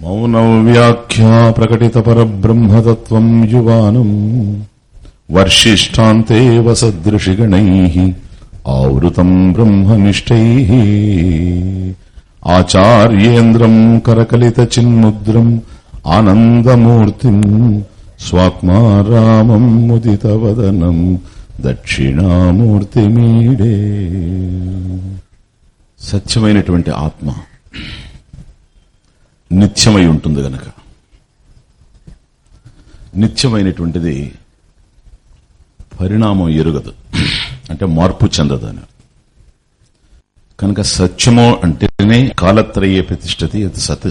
మౌనం ప్రకటిత పరబ్రహ్మతత్వం యువానం వర్షిష్టాంతే వసదృషిగణై ఆవృతం బ్రహ్మనిష్టై ఆచార్యేంద్రం కరకలిత చిన్ముద్రం ఆనందమూర్తి స్వాత్మా రామం ముదిత వదనం దక్షిణామూర్తిమీడే సత్యమైనటువంటి ఆత్మ నిత్యమై ఉంటుంది గనక. నిత్యమైనటువంటిది పరిణామం ఎరుగదు. అంటే మార్పు చెందదని. కనుక సత్యమో అంటేనే కాలత్రయే ప్రతిష్టతి అది సత్.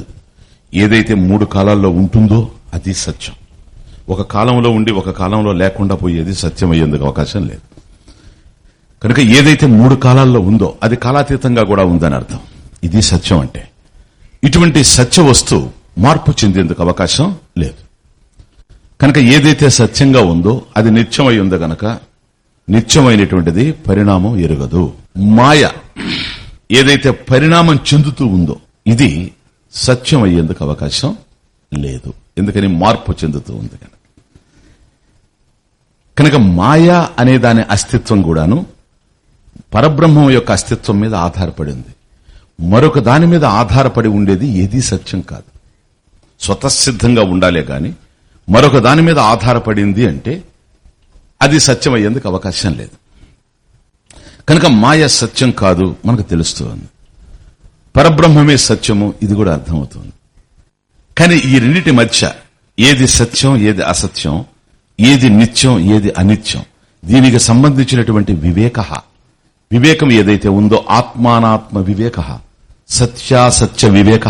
ఏదైతే మూడు కాలాల్లో ఉంటుందో అది సత్యం. ఒక కాలంలో ఉండి ఒక కాలంలో లేకుండా పోయేది సత్యం అయ్యేందుకు అవకాశం లేదు. కనుక ఏదైతే మూడు కాలాల్లో ఉందో అది కాలాతీతంగా కూడా ఉందని అర్థం. ఇది సత్యం అంటే. ఇటువంటి సత్య వస్తువు మార్పు చెందేందుకు అవకాశం లేదు. కనుక ఏదైతే సత్యంగా ఉందో అది నిత్యమై ఉందో గనక నిత్యమైనటువంటిది పరిణామం ఎరగదు. మాయ ఏదైతే పరిణామం చెందుతూ ఉందో ఇది సత్యం అయ్యేందుకు అవకాశం లేదు. ఎందుకని మార్పు చెందుతూ ఉంది కనుక. కనుక మాయ అనే దాని అస్తిత్వం కూడాను పరబ్రహ్మం యొక్క అస్తిత్వం మీద ఆధారపడి ఉంది. మరొక దాని మీద ఆధారపడి ఉండేది ఏదీ సత్యం కాదు. స్వతసిద్ధంగా ఉండాలే గాని మరొక దాని మీద ఆధారపడింది అంటే అది సత్యం అయ్యేందుకు అవకాశం లేదు. కనుక మాయ సత్యం కాదు మనకు తెలుస్తుంది. పరబ్రహ్మమే సత్యము ఇది కూడా అర్థమవుతుంది. కానీ ఈ రెండింటి మధ్య ఏది సత్యం ఏది అసత్యం ఏది నిత్యం ఏది అనిత్యం దీనికి సంబంధించినటువంటి వివేక వివేకం ఏదైతే ఉందో ఆత్మానాత్మ వివేక సత్యాసత్య వివేక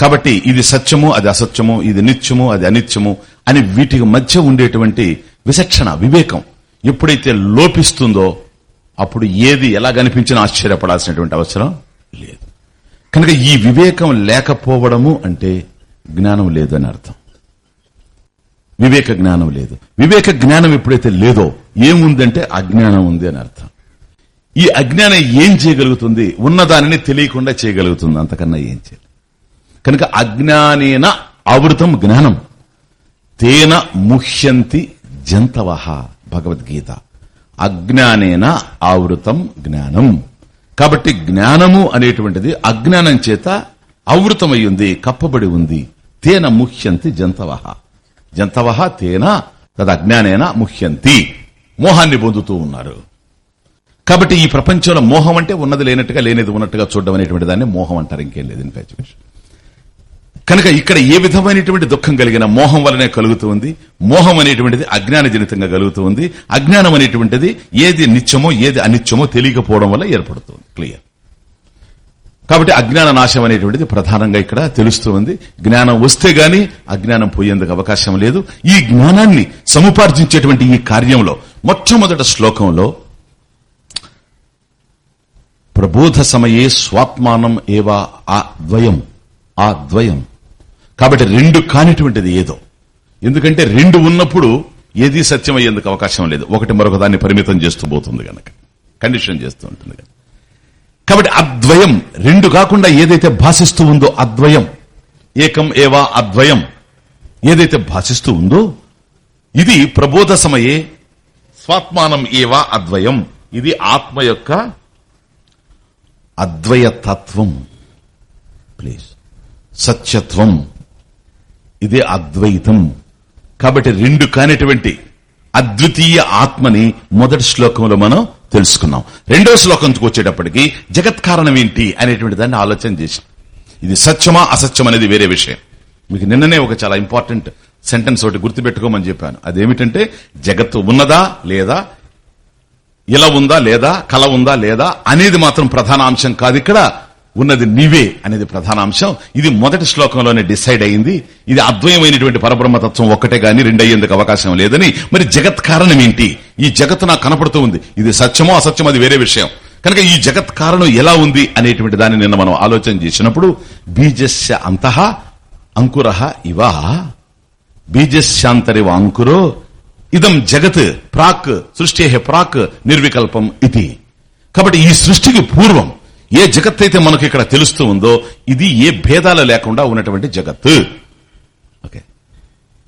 కాబట్టి ఇది సత్యము అది అసత్యము ఇది నిత్యము అది అనిత్యము అని వీటికి మధ్య ఉండేటువంటి విచక్షణ వివేకం ఎప్పుడైతే లోపిస్తుందో అప్పుడు ఏది ఎలా కనిపించినా ఆశ్చర్యపడాల్సినటువంటి అవసరం లేదు. కనుక ఈ వివేకం లేకపోవడము అంటే జ్ఞానం లేదని అర్థం. వివేక జ్ఞానం లేదు. వివేక జ్ఞానం ఎప్పుడైతే లేదో ఏముందంటే అజ్ఞానం ఉంది అని అర్థం. ఈ అజ్ఞానం ఏం చేయగలుగుతుంది? ఉన్నదానిని తెలియకుండా చేయగలుగుతుంది. అంతకన్నా ఏం చేయాలి? కనుక అజ్ఞానేన ఆవృతం జ్ఞానం. తేన ముహ్యంతి జంతవ భగవద్గీత. అజ్ఞానేన ఆవృతం జ్ఞానం. కాబట్టి జ్ఞానము అనేటువంటిది అజ్ఞానం చేత ఆవృతమై ఉంది కప్పబడి ఉంది. తేన ముహ్యంతి జంతవ జంతవ తేన తదజ్ఞానేన ముహ్యంతి. మోహాన్ని పొందుతూ ఉన్నారు. కాబట్టి ఈ ప్రపంచంలో మోహం అంటే ఉన్నది లేనట్టుగా లేనిది ఉన్నట్టుగా చూడడం అనేటువంటి దాన్ని మోహం అంటారు. ఇంకేం లేదు ఇన్ఫాచ్యువేషన్ కనుక ఇక్కడ ఏ విధమైనటువంటి దుఃఖం కలిగిన మోహం వలనే కలుగుతుంది మోహం అనేటువంటిది అజ్ఞాన జనితంగా కలుగుతుంది అజ్ఞానం అనేటువంటిది ఏది నిత్యమో ఏది అనిత్యమో తెలియకపోవడం వల్ల ఏర్పడుతుంది. క్లియర్ కాబట్టి అజ్ఞాన నాశం అనేటువంటిది ప్రధానంగా ఇక్కడ తెలుస్తుంది జ్ఞానం వస్తే గాని అజ్ఞానం పోయేందుకు అవకాశం లేదు. ఈ జ్ఞానాన్ని సముపార్జించేటువంటి ఈ కార్యంలో మొట్టమొదటి శ్లోకంలో ప్రబోధ సమయే స్వాత్మానం ఏవా ఆ ద్వయం ఆ ద్వయం. కాబట్టి రెండు కానిటువంటిది ఏదో. ఎందుకంటే రెండు ఉన్నప్పుడు ఏది సత్యం అయ్యేందుకు అవకాశం లేదు. ఒకటి మరొక దాన్ని పరిమితం చేస్తూ పోతుంది గనక. కండిషన్ చేస్తూ ఉంటుంది కాబట్టి అద్వయం రెండు కాకుండా ఏదైతే భాషిస్తూ ఉందో అద్వయం ఏకం ఏవా అద్వయం ఏదైతే భాషిస్తూ ఉందో ఇది ప్రబోధ సమయే స్వాత్మానం ఏవా అద్వయం. ఇది ఆత్మ యొక్క అద్వయతత్వం. ప్లీజ్ సత్యత్వం. ఇదే అద్వైతం. కాబట్టి రెండు కానిటువంటి అద్వితీయ ఆత్మని మొదటి శ్లోకంలో మనం తెలుసుకున్నాం. రెండో శ్లోకంకి వచ్చేటప్పటికి జగత్ కారణం ఏంటి అనేటువంటి దాన్ని ఆలోచన చేసి. ఇది సత్యమా అసత్యం అనేది వేరే విషయం. మీకు నిన్ననే ఒక చాలా ఇంపార్టెంట్ సెంటెన్స్ ఒకటి గుర్తుపెట్టుకోమని చెప్పాను. అదేమిటంటే జగత్తు ఉన్నదా లేదా ఇలా ఉందా లేదా కల ఉందా లేదా అనేది మాత్రం ప్రధాన అంశం కాదు. ఇక్కడ ఉన్నది నీవే అనేది ప్రధాన అంశం. ఇది మొదటి శ్లోకంలోనే డిసైడ్ అయింది. ఇది అద్వయమైనటువంటి పరబ్రహ్మతత్వం ఒక్కటే గాని రెండయ్యేందుకు అవకాశం లేదని. మరి జగత్ కారణం ఏంటి? ఈ జగత్ నాకు కనపడుతూ ఉంది. ఇది సత్యమో అసత్యమో అది వేరే విషయం. కనుక ఈ జగత్ కారణం ఎలా ఉంది అనేటువంటి దాన్ని నిన్న మనం ఆలోచన చేసినప్పుడు బీజస్య అంతః అంకుర ఇవా. బీజస్యాంతరివ అంకురో ఇదం జగత్ ప్రాక్ సృష్టి ప్రాక్ నిర్వికల్పం ఇది. కాబట్టి ఈ సృష్టికి పూర్వం ఏ జగత్ అయితే మనకి ఇక్కడ తెలుస్తూ ఉందో ఇది ఏ భేదాలు లేకుండా ఉన్నటువంటి జగత్ ఓకే.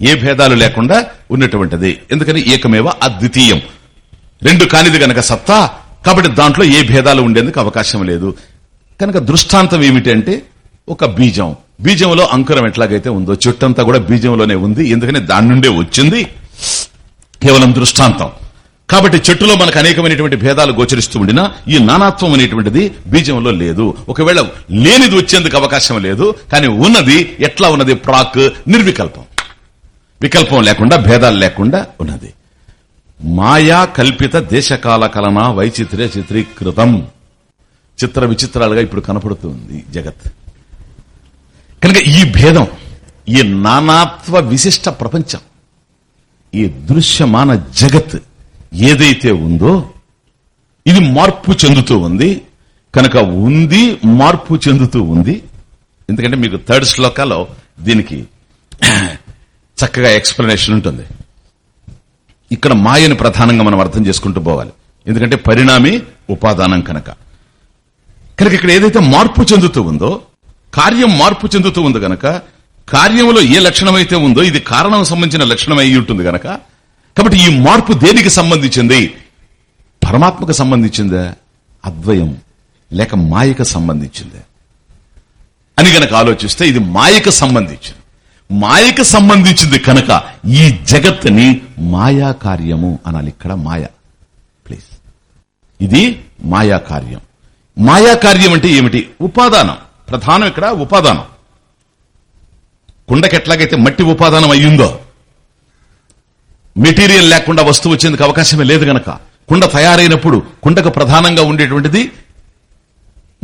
ఏ భేదాలు లేకుండా ఉన్నటువంటిది. ఎందుకని? ఏకమేవ అద్వితీయం. రెండు కానిది గనక సత్తా కాబట్టి దాంట్లో ఏ భేదాలు ఉండేందుకు అవకాశం లేదు. కనుక దృష్టాంతం ఏమిటంటే ఒక బీజం. బీజంలో అంకురం ఎట్లాగైతే ఉందో చుట్టంతా కూడా బీజంలోనే ఉంది. ఎందుకని? దాని నుండే వచ్చింది. కేవలం దృష్టాంతం. కాబట్టి చెట్టులో మనకు అనేకమైనటువంటి భేదాలు గోచరిస్తూ ఉండినా ఈ నానాత్వం అనేటువంటిది బీజంలో లేదు. ఒకవేళ లేనిది వచ్చేందుకు అవకాశం లేదు కానీ ఉన్నది ఎట్లా ఉన్నది? ప్రాక్ నిర్వికల్పం. వికల్పం లేకుండా భేదాలు లేకుండా ఉన్నది. మాయా కల్పిత దేశకాల కలన వైచిత్ర్య చిత్రీకృతం. చిత్ర విచిత్రాలుగా ఇప్పుడు కనపడుతుంది జగత్. కనుక ఈ భేదం ఈ నానాత్వ విశిష్ట ప్రపంచం ఈ దృశ్యమాన జగత్ ఏదైతే ఉందో ఇది మార్పు చెందుతూ ఉంది. కనుక ఉంది మార్పు చెందుతూ ఉంది. ఎందుకంటే మీకు థర్డ్ శ్లోకాలో దీనికి చక్కగా ఎక్స్ప్లెనేషన్ ఉంటుంది. ఇక్కడ మాయని ప్రధానంగా మనం అర్థం చేసుకుంటూ పోవాలి. ఎందుకంటే పరిణామి ఉపాదానం కనుక. కనుక ఇక్కడ ఏదైతే మార్పు చెందుతూ ఉందో కార్యం మార్పు చెందుతూ ఉంది గనక కార్యంలో ఏ లక్షణం అయితే ఉందో ఇది కారణం సంబంధించిన లక్షణం అయి ఉంటుంది గనక కాబట్టి ఈ మార్పు దేనికి సంబంధించింది? పరమాత్మకు సంబంధించిందే? అద్వయం. లేక మాయకు సంబంధించిందే? అని గనక ఆలోచిస్తే ఇది మాయకు సంబంధించింది. మాయకు సంబంధించింది కనుక ఈ జగత్తుని మాయా కార్యము అనాలి. ఇక్కడ మాయ. ప్లీజ్. ఇది మాయా కార్యం మాయా కార్యం అంటే ఏమిటి? ఉపాదానం. ప్రధానం ఇక్కడ ఉపాదానం. కుండకి ఎట్లాగైతే మట్టి ఉపాదానం అయ్యిందో మెటీరియల్ లేకుండా వస్తువు వచ్చేందుకు అవకాశమే లేదు గనక. కుండ తయారైనప్పుడు కుండకు ప్రధానంగా ఉండేటువంటిది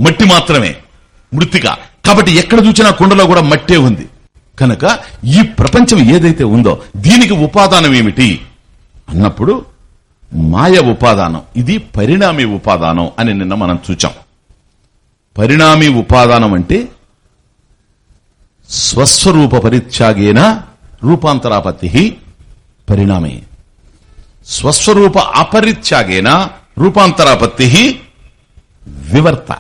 మట్టి మాత్రమే మృతిక. కాబట్టి ఎక్కడ చూసినా కుండలో కూడా మట్టే ఉంది. కనుక ఈ ప్రపంచం ఏదైతే ఉందో దీనికి ఉపాదానం ఏమిటి? అన్నప్పుడు మాయ ఉపాదానం. ఇది పరిణామి ఉపాదానం అని నిన్న మనం చూచాం. పరిణామి ఉపాదానం అంటే స్వస్వరూప పరిత్యాగేన రూపాంతరాపత్తి పరిణామే. స్వస్వరూప అపరిత్యాగేన రూపాంతరాపత్తి వివర్త.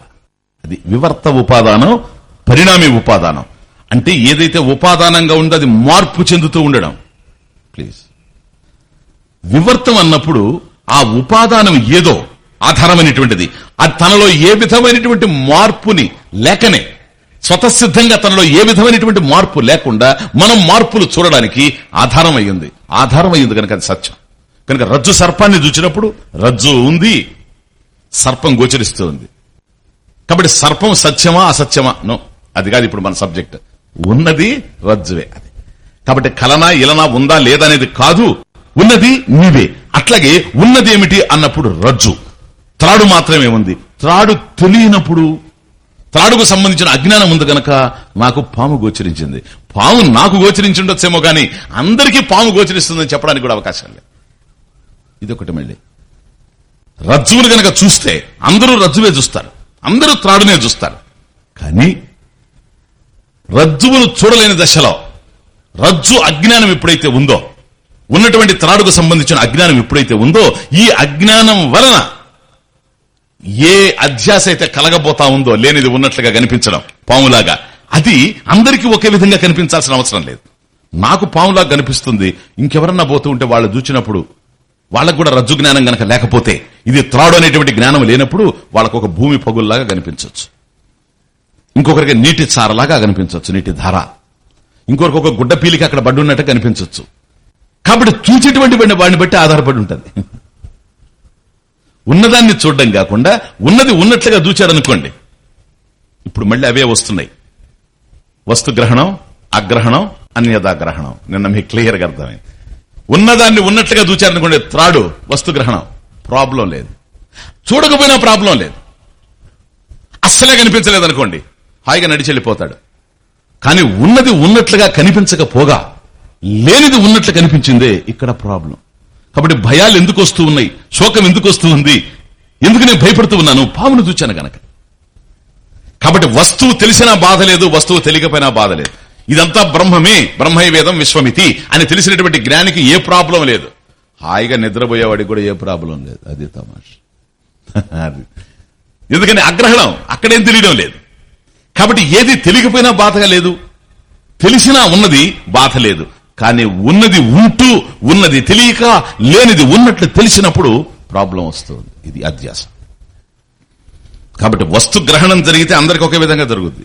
అది వివర్త ఉపాదానం పరిణామి ఉపాదానం. అంటే ఏదైతే ఉపాదానంగా ఉందో అది మార్పు చెందుతూ ఉండడం. ప్లీజ్. వివర్తం అన్నప్పుడు ఆ ఉపాదానం ఏదో ఆధారమైనటువంటిది. అది తనలో ఏ విధమైనటువంటి మార్పుని లేకనే స్వతసిద్ధంగా తనలో ఏ విధమైనటువంటి మార్పు లేకుండా మనం మార్పులు చూడడానికి ఆధారం అయ్యింది ఆధారం అయ్యింది కనుక అది సత్యం. కనుక రజ్జు సర్పాన్ని చూచినప్పుడు రజ్జు ఉంది సర్పం గోచరిస్తూ ఉంది కాబట్టి సర్పం సత్యమా అసత్యమా? నో అది కాదు ఇప్పుడు మన సబ్జెక్ట్. ఉన్నది రజ్జువే అది. కాబట్టి కలనా ఇలనా ఉందా లేదనేది కాదు ఉన్నది నీవే. అట్లాగే ఉన్నది ఏమిటి అన్నప్పుడు రజ్జు. త్రాడు మాత్రమే ఉంది. త్రాడు తెలియనప్పుడు త్రాడుకు సంబంధించిన అజ్ఞానం ఉంది గనక నాకు పాము గోచరించింది. పాము నాకు గోచరించి ఉండొచ్చేమో కానీ అందరికీ పాము గోచరిస్తుందని చెప్పడానికి కూడా అవకాశం లేదు. ఇది ఒకటి మళ్ళీ. రజ్జువులు గనక చూస్తే అందరూ రజ్జువే చూస్తారు. అందరూ త్రాడునే చూస్తారు. కానీ రజ్జువును చూడలేని దశలో రజ్జు అజ్ఞానం ఎప్పుడైతే ఉందో ఉన్నటువంటి త్రాడుకు సంబంధించిన అజ్ఞానం ఎప్పుడైతే ఉందో ఈ అజ్ఞానం వలన ఏ అధ్యాస అయితే కలగబోతా ఉందో లేనిది ఉన్నట్లుగా కనిపించడం పాములాగా అది అందరికీ ఒకే విధంగా కనిపించాల్సిన అవసరం లేదు. నాకు పాములాగా కనిపిస్తుంది ఇంకెవరన్నా పోతూ ఉంటే వాళ్ళు చూచినప్పుడు వాళ్ళకు కూడా రజ్జు జ్ఞానం గనక లేకపోతే ఇది త్రాడు అనేటువంటి జ్ఞానం లేనప్పుడు వాళ్ళకు ఒక భూమి పగుల్లాగా కనిపించవచ్చు ఇంకొకరికి నీటి చారలాగా కనిపించవచ్చు నీటి ధార. ఇంకొకరికి ఒక గుడ్డ పీలికి అక్కడ బడ్డు ఉన్నట్టు కనిపించవచ్చు కాబట్టి చూసేటువంటి వాడిని బట్టి ఆధారపడి ఉంటుంది. ఉన్నదాన్ని చూడడం కాకుండా ఉన్నది ఉన్నట్లుగా దూచారనుకోండి. ఇప్పుడు మళ్ళీ అవే వస్తున్నాయి. వస్తుగ్రహణం అగ్రహణం అన్యదాగ్రహణం నిన్న మీకు క్లియర్గా అర్థమైంది. ఉన్నదాన్ని ఉన్నట్లుగా దూచారనుకోండి త్రాడు వస్తుగ్రహణం ప్రాబ్లం లేదు. చూడకపోయినా ప్రాబ్లం లేదు. అస్సలే కనిపించలేదు అనుకోండి హాయిగా నడిచి వెళ్ళిపోతాడు. కానీ ఉన్నది ఉన్నట్లుగా కనిపించకపోగా లేనిది ఉన్నట్లు కనిపించిందే ఇక్కడ ప్రాబ్లం. కాబట్టి భయాలు ఎందుకు వస్తూ ఉన్నాయి? శోకం ఎందుకు వస్తూ ఉంది? ఎందుకు నేను భయపడుతూ ఉన్నాను? పామును చూచాను గనక. కాబట్టి వస్తువు తెలిసినా బాధ లేదు వస్తువు తెలియకపోయినా బాధ లేదు. ఇదంతా బ్రహ్మమే బ్రహ్మై వేదం విశ్వమితి అని తెలిసినటువంటి జ్ఞానికి ఏ ప్రాబ్లం లేదు. హాయిగా నిద్రపోయేవాడికి కూడా ఏ ప్రాబ్లం లేదు. అది తమాష. ఎందుకని అగ్రహణం? అక్కడేం తెలియడం లేదు. కాబట్టి ఏది తెలియకపోయినా బాధగా లేదు. తెలిసినా ఉన్నది బాధ లేదు. కానీ ఉన్నది ఉంటూ ఉన్నది తెలియక లేనిది ఉన్నట్లు తెలిసినప్పుడు ప్రాబ్లం వస్తుంది. ఇది అధ్యాస. కాబట్టి వస్తు గ్రహణం జరిగితే అందరికి ఒకే విధంగా జరుగుద్ది.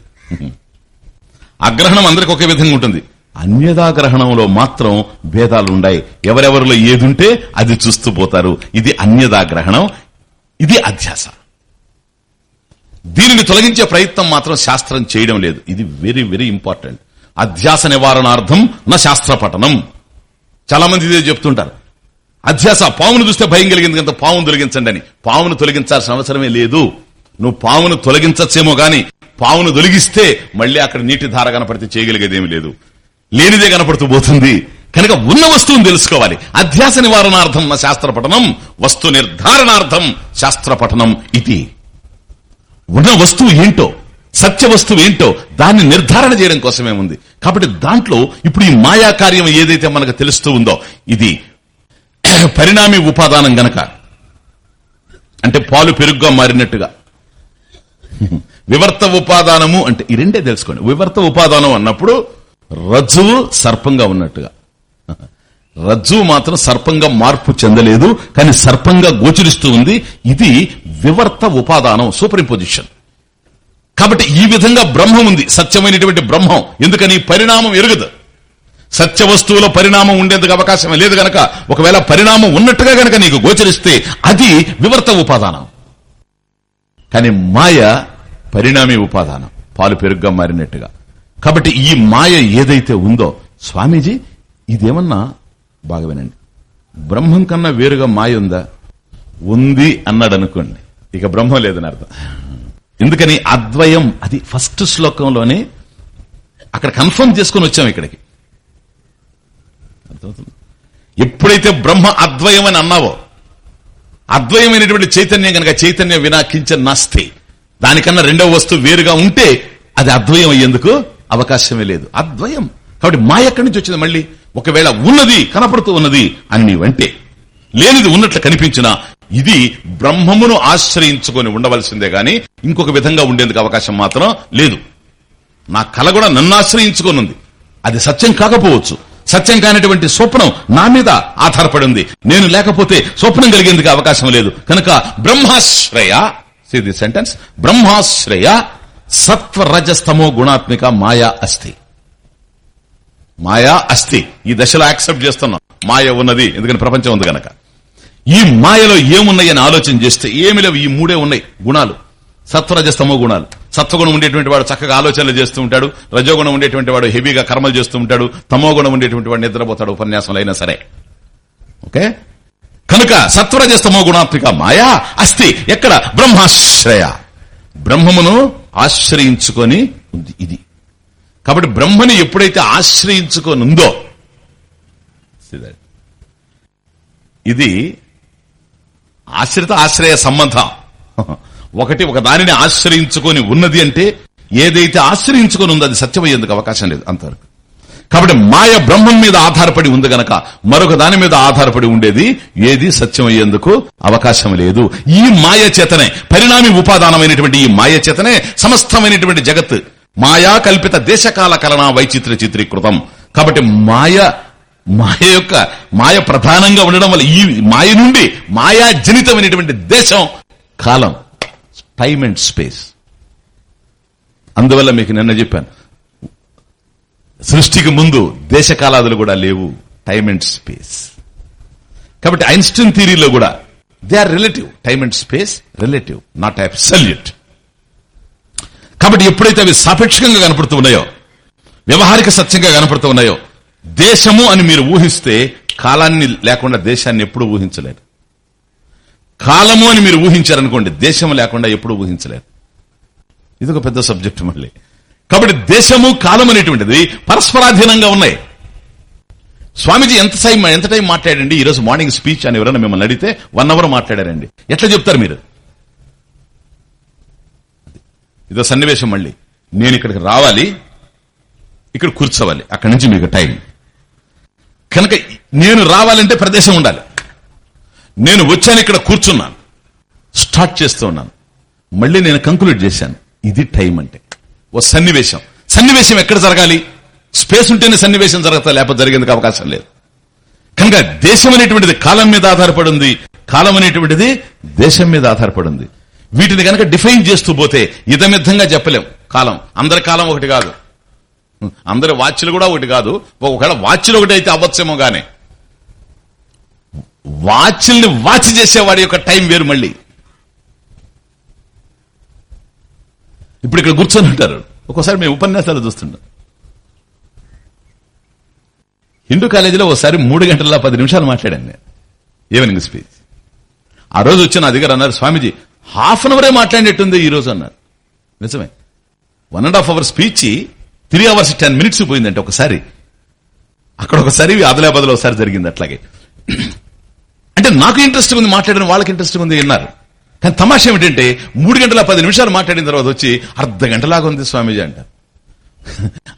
అగ్రహణం అందరికి ఒకే విధంగా ఉంటుంది. అన్యదా గ్రహణంలో మాత్రం భేదాలు ఉన్నాయి ఎవరెవరిలో ఏదుంటే అది చూస్తూ పోతారు. ఇది అన్యదా గ్రహణం. ఇది అధ్యాస. దీనిని తొలగించే ప్రయత్నం మాత్రం శాస్త్రం చేయడం లేదు. ఇది వెరీ వెరీ ఇంపార్టెంట్. అధ్యాస నివారణార్థం నా శాస్త్ర పఠనం చాలా మంది ఇదే చెప్తుంటారు. అధ్యాస పామును చూస్తే భయం కలిగింది కనుక పామును తొలగించండి అని. పామును తొలగించాల్సిన అవసరమే లేదు. నువ్వు పామును తొలగించచ్చేమో గాని పామును తొలగిస్తే మళ్ళీ అక్కడ నీటి ధార కనపడితే చేయగలిగేదేమి లేదు. లేనిదే కనపడుతూ పోతుంది. కనుక ఉన్న వస్తువును తెలుసుకోవాలి. అధ్యాస నివారణార్థం నా శాస్త్ర పఠనం వస్తు నిర్ధారణార్థం శాస్త్ర పఠనం ఇది. ఉన్న వస్తువు ఏంటో సత్య వస్తువు ఏంటో దాన్ని నిర్ధారణ చేయడం కోసమే ఉంది. కాబట్టి దాంట్లో ఇప్పుడు ఈ మాయా కార్యం ఏదైతే మనకు తెలుస్తూ ఉందో ఇది పరిణామి ఉపాదానం గనక. అంటే పాలు పెరుగుగా మారినట్టుగా. వివర్త ఉపాదానము అంటే ఈ రెండే తెలుసుకోండి. వివర్త ఉపాదానం అన్నప్పుడు రజ్జువు సర్పంగా ఉన్నట్టుగా. రజ్జువు మాత్రం సర్పంగా మార్పు చెందలేదు కానీ సర్పంగా గోచరిస్తూ ఉంది. ఇది వివర్త ఉపాదానం సూపర్ ఇంపోజిషన్. కాబట్టి ఈ విధంగా బ్రహ్మం ఉంది. సత్యమైనటువంటి బ్రహ్మం. ఎందుకని? పరిణామం ఎరుగదు. సత్య వస్తువులో పరిణామం ఉండేందుకు అవకాశం లేదు గనక. ఒకవేళ పరిణామం ఉన్నట్టుగా గనక నీకు గోచరిస్తే అది వివర్త ఉపాదానం. కానీ మాయ పరిణామి ఉపాదానం. పాలు పెరుగ్గా మారినట్టుగా. కాబట్టి ఈ మాయ ఏదైతే ఉందో స్వామీజీ ఇదేమన్నా బాగా వినండి. బ్రహ్మం కన్నా వేరుగా మాయ ఉందా? ఉంది అన్నాడు అనుకోండి ఇక బ్రహ్మం లేదని అర్థం. ఎందుకని అద్వయం అది ఫస్ట్ శ్లోకంలోనే అక్కడ కన్ఫర్మ్ చేసుకుని వచ్చాం ఇక్కడికి. ఎప్పుడైతే బ్రహ్మ అద్వయం అని అన్నావో అద్వయమైనటువంటి చైతన్యం కనుక చైతన్యం వినాకించ నాస్తి. దానికన్నా రెండవ వస్తువు వేరుగా ఉంటే అది అద్వయం అయ్యేందుకు అవకాశమే లేదు. అద్వయం. కాబట్టి మా ఎక్కడి నుంచి వచ్చింది మళ్ళీ? ఒకవేళ ఉన్నది కనపడుతూ ఉన్నది అన్ని వంటే లేనిది ఉన్నట్లు కనిపించినా ఇది బ్రహ్మమును ఆశ్రయించుకొని ఉండవలసిందే గాని ఇంకొక విధంగా ఉండేందుకు అవకాశం మాత్రం లేదు. నా కల కూడా నన్ను ఆశ్రయించుకొని ఉంది. అది సత్యం కాకపోవచ్చు. సత్యం కానిటువంటి స్వప్నం నా మీద ఆధారపడి ఉంది నేను లేకపోతే స్వప్నం కలిగేందుకు అవకాశం లేదు. కనుక బ్రహ్మాశ్రయ సి ది సెంటెన్స్ బ్రహ్మాశ్రయ సత్వరజస్తమో గుణాత్మిక మాయా అస్థి. మాయా అస్థి. ఈ దశలో యాక్సెప్ట్ చేస్తున్నాం. మాయ ఉన్నది ఎందుకని ప్రపంచం ఉంది కనుక ఈ మాయలో ఏమున్నాయని ఆలోచన చేస్తే ఏమి లేవు ఈ మూడే ఉన్నాయి? గుణాలు. సత్వరజస్తమో గుణాలు. సత్వగుణం ఉండేటువంటి వాడు చక్కగా ఆలోచనలు చేస్తూ ఉంటాడు. రజోగుణం ఉండేటువంటి వాడు హెవీగా కర్మలు చేస్తూ ఉంటాడు. తమో గుణం ఉండేటువంటి వాడు నిద్రపోతాడు ఉపన్యాసంలో అయినా సరే. ఓకే? కనుక సత్వరజస్తమో గుణాత్మిక మాయా అస్థి ఎక్కడ? బ్రహ్మాశ్రయ. బ్రహ్మమును ఆశ్రయించుకొని ఉంది ఇది. కాబట్టి బ్రహ్మని ఎప్పుడైతే ఆశ్రయించుకొని ఉందో ఇది ఆశ్రిత ఆశ్రయ సంబంధం. ఒకటి ఒక దానిని ఆశ్రయించుకొని ఉన్నది అంటే ఏదైతే ఆశ్రయించుకొని ఉందో అది సత్యమయ్యేందుకు అవకాశం లేదు అంతవరకు. కాబట్టి మాయ బ్రహ్మం మీద ఆధారపడి ఉంది గనక మరొక దాని మీద ఆధారపడి ఉండేది ఏది సత్యమయ్యేందుకు అవకాశం లేదు. ఈ మాయ చేతనే పరిణామి ఉపాదానమైనటువంటి ఈ మాయ చేతనే సమస్తమైనటువంటి జగత్ మాయా కల్పిత దేశకాల కలనా వైచిత్ర చిత్రీకృతం. కాబట్టి మాయ మాయ యొక్క మాయ ప్రధానంగా ఉండడం వల్ల ఈ మాయ నుండి మాయా జనితమైనటువంటి దేశం కాలం టైమ్ అండ్ స్పేస్ అందువల్ల మీకు నిన్న చెప్పాను. సృష్టికి ముందు దేశకాలాదులు కూడా లేవు టైమ్ అండ్ స్పేస్ కాబట్టి ఐన్స్టీన్ థీరీలో కూడా they are relative time and space relative not absolute కాబట్టి ఎప్పుడైతే అవి సాపేక్షకంగా కనపడుతూ ఉన్నాయో వ్యవహారిక సత్యంగా కనపడుతూ ఉన్నాయో దేశము అని మీరు ఊహిస్తే కాలాన్ని లేకుండా దేశాన్ని ఎప్పుడు ఊహించలేరు కాలము అని మీరు ఊహించారనుకోండి దేశం లేకుండా ఎప్పుడు ఊహించలేరు ఇది ఒక పెద్ద సబ్జెక్ట్ మళ్ళీ. కాబట్టి దేశము కాలం అనేటువంటిది పరస్పరాధీనంగా ఉన్నాయి. స్వామీజీ ఎంత టైం ఎంత టైం మాట్లాడండి? ఈ రోజు మార్నింగ్ స్పీచ్ అని ఎవరైనా మిమ్మల్ని అడిగితే వన్ అవర్ మాట్లాడారండి. ఎట్లా చెప్తారు మీరు? ఇదో సన్నివేశం మళ్ళీ. నేను ఇక్కడికి రావాలి ఇక్కడ కూర్చోవాలి. అక్కడి నుంచి మీకు టైం. కనుక నేను రావాలంటే ప్రదేశం ఉండాలి. నేను వచ్చాను ఇక్కడ కూర్చున్నాను. స్టార్ట్ చేస్తూ ఉన్నాను. మళ్ళీ నేను కంక్లూడ్ చేశాను. ఇది టైం అంటే. ఓ సన్నివేశం. సన్నివేశం ఎక్కడ జరగాలి? స్పేస్ ఉంటేనే సన్నివేశం జరగతా లేకపోతే జరిగేందుకు అవకాశం లేదు. కనుక దేశం అనేటువంటిది కాలం మీద ఆధారపడింది. కాలం అనేటువంటిది దేశం మీద ఆధారపడి ఉంది వీటిని కనుక డిఫైన్ చేస్తూ పోతే ఇదమిద్దంగా చెప్పలేం. కాలం. అందరి కాలం ఒకటి కాదు. అందరి వాచ్లు కూడా ఒకటి కాదు. ఒకవేళ వాచ్లు ఒకటి అయితే అవ్వచ్చేమో గానే. వాచ్ల్ని వాచ్ చేసేవాడి యొక్క టైం వేరు మళ్ళీ. ఇప్పుడు ఇక్కడ కూర్చొని ఉంటారు. ఒక్కోసారి మేము ఉపన్యాసాలు చూస్తుంటాం. హిందూ కాలేజీలో ఒకసారి మూడు గంటల పది నిమిషాలు మాట్లాడాను నేను. ఈవినింగ్ స్పీచ్ ఆ రోజు వచ్చి నా దగ్గర అన్నారు స్వామీజీ హాఫ్ అన్ అవరే మాట్లాడినట్టుంది ఈ రోజు అన్నారు. నిజమే. One and half hour speech three hours ten minutes పోయిందంటే ఒకసారి. అక్కడ ఒకసారి ఆదిలాబాద్లో ఒకసారి జరిగింది అట్లాగే. అంటే నాకు ఇంట్రెస్ట్ ఉంది మాట్లాడిన వాళ్ళకి ఇంట్రెస్ట్ ఉంది విన్నారు కానీ తమాషా ఏమిటంటే మూడు గంటల పది నిమిషాలు మాట్లాడిన తర్వాత వచ్చి అర్ధ గంటలాగా ఉంది స్వామీజీ అంట.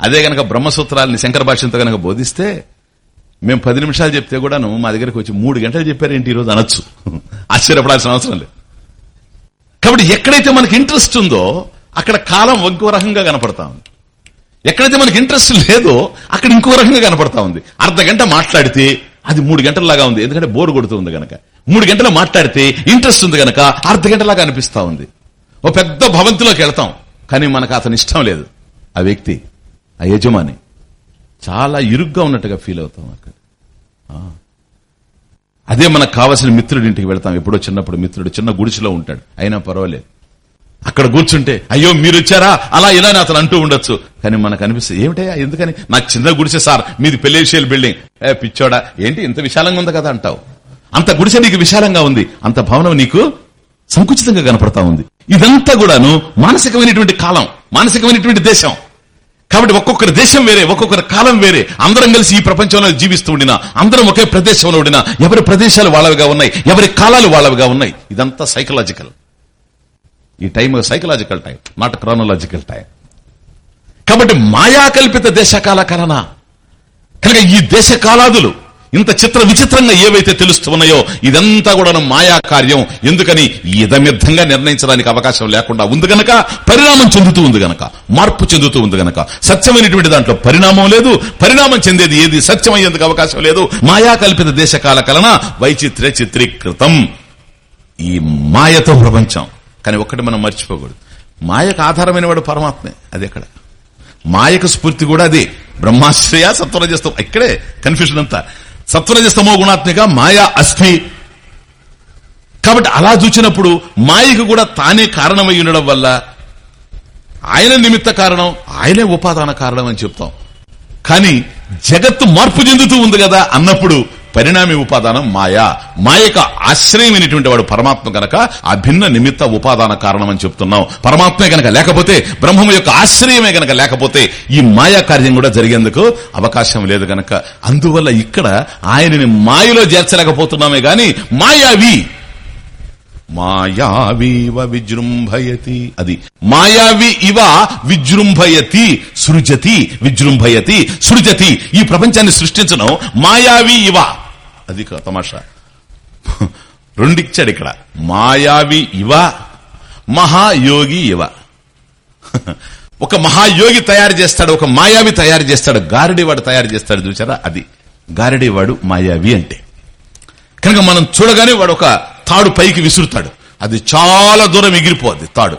అదే గనక బ్రహ్మసూత్రాలని శంకర భాష్యంతో గనక బోధిస్తే మేము పది నిమిషాలు చెప్తే కూడాను మా దగ్గరకు వచ్చి మూడు గంటలు చెప్పారేంటి ఈరోజు అనొచ్చు. ఆశ్చర్యపడాల్సిన అవసరం లేదు. కాబట్టి ఎక్కడైతే మనకి ఇంట్రెస్ట్ ఉందో అక్కడ కాలం ఇంకో రకంగా కనపడతా ఉంది. ఎక్కడైతే మనకి ఇంట్రెస్ట్ లేదో అక్కడ ఇంకో రకంగా కనపడతా ఉంది. అర్ధ గంట మాట్లాడితే అది మూడు గంటలలాగా ఉంది. ఎందుకంటే బోర్ కొడుతుంది గనక. మూడు గంటలు మాట్లాడితే ఇంట్రెస్ట్ ఉంది గనక అర్ధ గంటలాగా అనిపిస్తా ఉంది. ఓ పెద్ద భవంతిలోకి వెళ్తాం. కానీ మనకు అతని ఇష్టం లేదు. ఆ వ్యక్తి ఆ యజమాని చాలా ఇరుగ్గా ఉన్నట్టుగా ఫీల్ అవుతాం అక్కడ. అదే మనకు కావలసిన మిత్రుడి ఇంటికి వెళ్తాం. ఎప్పుడో చిన్నప్పుడు మిత్రుడు చిన్న గుడిసెలో ఉంటాడు. అయినా పర్వాలేదు. అక్కడ కూర్చుంటే అయ్యో మీరు వచ్చారా అలా ఇలా అతను అంటూ ఉండొచ్చు. కానీ మనకు అనిపిస్తుంది ఏమిటయా ఎందుకని? నాకు చిన్న గుడిసె సార్. మీది పెళ్ళేషియల్ బిల్డింగ్. ఏ పిచ్చోడా ఏంటి ఇంత విశాలంగా ఉంది కదా? అంటావు. అంత గుడిసె నీకు విశాలంగా ఉంది. అంత భవనం నీకు సంకుచితంగా కనపడతా ఉంది. ఇదంతా కూడాను మానసికమైనటువంటి కాలం మానసికమైనటువంటి దేశం. కాబట్టి ఒక్కొక్కరి దేశం వేరే ఒక్కొక్కరి కాలం వేరే. అందరం కలిసి ఈ ప్రపంచంలో జీవిస్తూ ఉండినా అందరం ఒకే ప్రదేశంలో ఉండినా ఎవరి ప్రదేశాలు వాళ్ళవిగా ఉన్నాయి ఎవరి కాలాలు వాళ్ళవిగా ఉన్నాయి. ఇదంతా సైకలాజికల్ ఈ time psychological time not chronological time. కాబట్టి మాయాకల్పిత దేశకాల కలన కనుక ఈ దేశ కాలాదులు ఇంత చిత్ర విచిత్రంగా ఏవైతే తెలుస్తున్నాయో ఇదంతా కూడా మాయా కార్యం. ఎందుకని? ఇదమిద్ధంగా నిర్ణయించడానికి అవకాశం లేకుండా ఉంది గనక పరిణామం చెందుతూ ఉంది గనక మార్పు చెందుతూ ఉంది గనక. సత్యమైనటువంటి దాంట్లో పరిణామం లేదు. పరిణామం చెందేది ఏది? సత్యమయ్యేందుకు అవకాశం లేదు. మాయా కల్పిత దేశకాల కలన వైచిత్ర్య చిత్రీకృతం ఈ మాయతో ప్రపంచం. కానీ ఒక్కటి మనం మర్చిపోకూడదు. మాయకు ఆధారమైన వాడు పరమాత్మే అది ఎక్కడ? మాయకు స్ఫూర్తి కూడా అది. బ్రహ్మాశ్రయ సత్వరజస్తం ఇక్కడే కన్ఫ్యూషన్ అంతా. సత్వరజస్తమో గుణాత్మిక మాయా అస్థి. కాబట్టి అలా చూచినప్పుడు మాయకు కూడా తానే కారణమై ఉండడం వల్ల ఆయన నిమిత్త కారణం ఆయనే ఉపాదాన కారణం అని చెప్తాం. కానీ జగత్తు మార్పు చెందుతూ ఉంది కదా అన్నప్పుడు పరిణామి ఉపాదానం మాయా. మాయక ఆశ్రయమైనటువంటి వాడు పరమాత్మ గనక ఆ భిన్న నిమిత్త ఉపాదాన కారణం అని చెప్తున్నాం. పరమాత్మే గనక లేకపోతే బ్రహ్మం యొక్క ఆశ్రయమే గనక లేకపోతే ఈ మాయా కార్యం కూడా జరిగేందుకు అవకాశం లేదు గనక. అందువల్ల ఇక్కడ ఆయనని మాయలో చేర్చలేకపోతున్నామే గాని మాయావి మాయావీవ విజృంభయతి. అది మాయావి ఇవ విజృంభయతి సృజతి విజృంభయతి సృజతి. ఈ ప్రపంచాన్ని సృష్టించడం మాయావి ఇవ. అది తమాషా. రెండిచ్చాడు ఇక్కడ. మాయావి ఇవ మహాయోగి ఇవ. ఒక మహాయోగి తయారు చేస్తాడు ఒక మాయావి తయారు చేస్తాడు గారడివాడు తయారు చేస్తాడు చూసారా? అది గారడివాడు మాయావి అంటే. కనుక మనం చూడగానే వాడు ఒక తాడు పైకి విసురుతాడు. అది చాలా దూరం ఎగిరిపోద్ది తాడు.